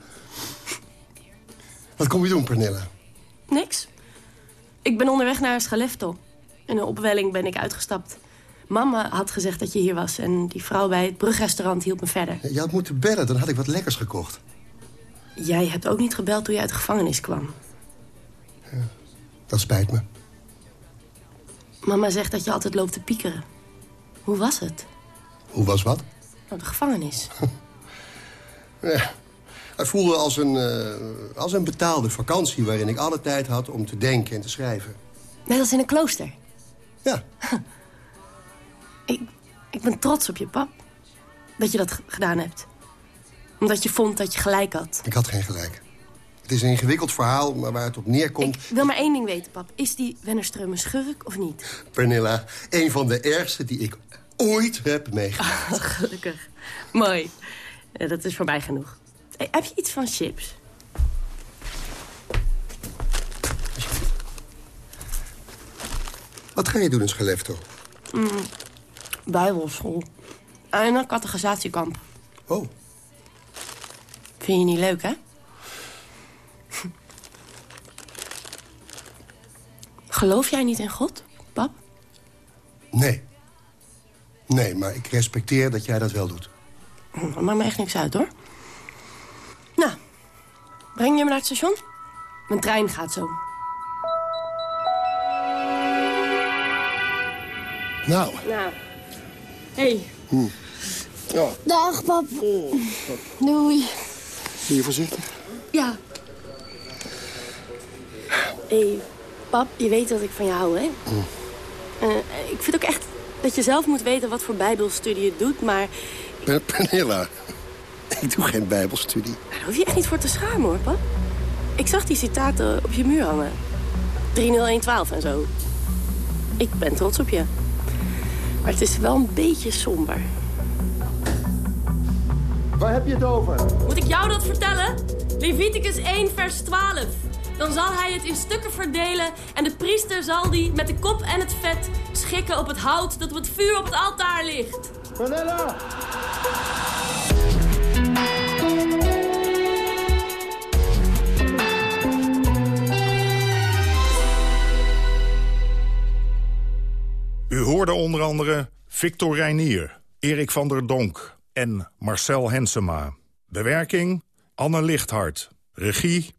Wat kom je doen, Pernilla? Niks. Ik ben onderweg naar Schalefto. In een opwelling ben ik uitgestapt. Mama had gezegd dat je hier was. En die vrouw bij het brugrestaurant hielp me verder. Je had moeten bellen, dan had ik wat lekkers gekocht. Jij hebt ook niet gebeld toen je uit de gevangenis kwam. Ja, dat spijt me. Mama zegt dat je altijd loopt te piekeren. Hoe was het? Hoe was wat? Nou, de gevangenis. ja, het voelde als een, uh, als een betaalde vakantie... waarin ik alle tijd had om te denken en te schrijven. Net als in een klooster? Ja. ik, ik ben trots op je, pap. Dat je dat gedaan hebt. Omdat je vond dat je gelijk had. Ik had geen gelijk. Het is een ingewikkeld verhaal, maar waar het op neerkomt... Ik wil maar één ding weten, pap. Is die Wennerstreum een schurk of niet? Pernilla, een van de ergste die ik ooit heb meegemaakt. Oh, gelukkig. Mooi. Ja, dat is voor mij genoeg. Hey, heb je iets van chips? Wat ga je doen in Schelefto? Mm, bijbelschool. En een categorisatiekamp. Oh. Vind je niet leuk, hè? Geloof jij niet in God, pap? Nee. Nee, maar ik respecteer dat jij dat wel doet. Dat maakt me echt niks uit, hoor. Nou, breng je me naar het station? Mijn trein gaat zo. Nou. Nou. Hey. Hm. Ja. Dag, pap. Doei. Ben je voorzichtig? Ja. hey, pap, je weet dat ik van je hou, hè? Hm. Uh, ik vind ook echt dat je zelf moet weten wat voor bijbelstudie je doet, maar... Pernilla, ik doe geen bijbelstudie. Daar hoef je echt niet voor te schamen, hoor, pap. Ik zag die citaten op je muur hangen. 30112 en zo. Ik ben trots op je. Maar het is wel een beetje somber. Waar heb je het over? Moet ik jou dat vertellen? Leviticus 1, vers 12. Dan zal hij het in stukken verdelen en de priester zal die met de kop en het vet schikken op het hout dat op het vuur op het altaar ligt. Vanella! U hoorde onder andere Victor Reinier, Erik van der Donk en Marcel Hensema. Bewerking Anne Lichthart. Regie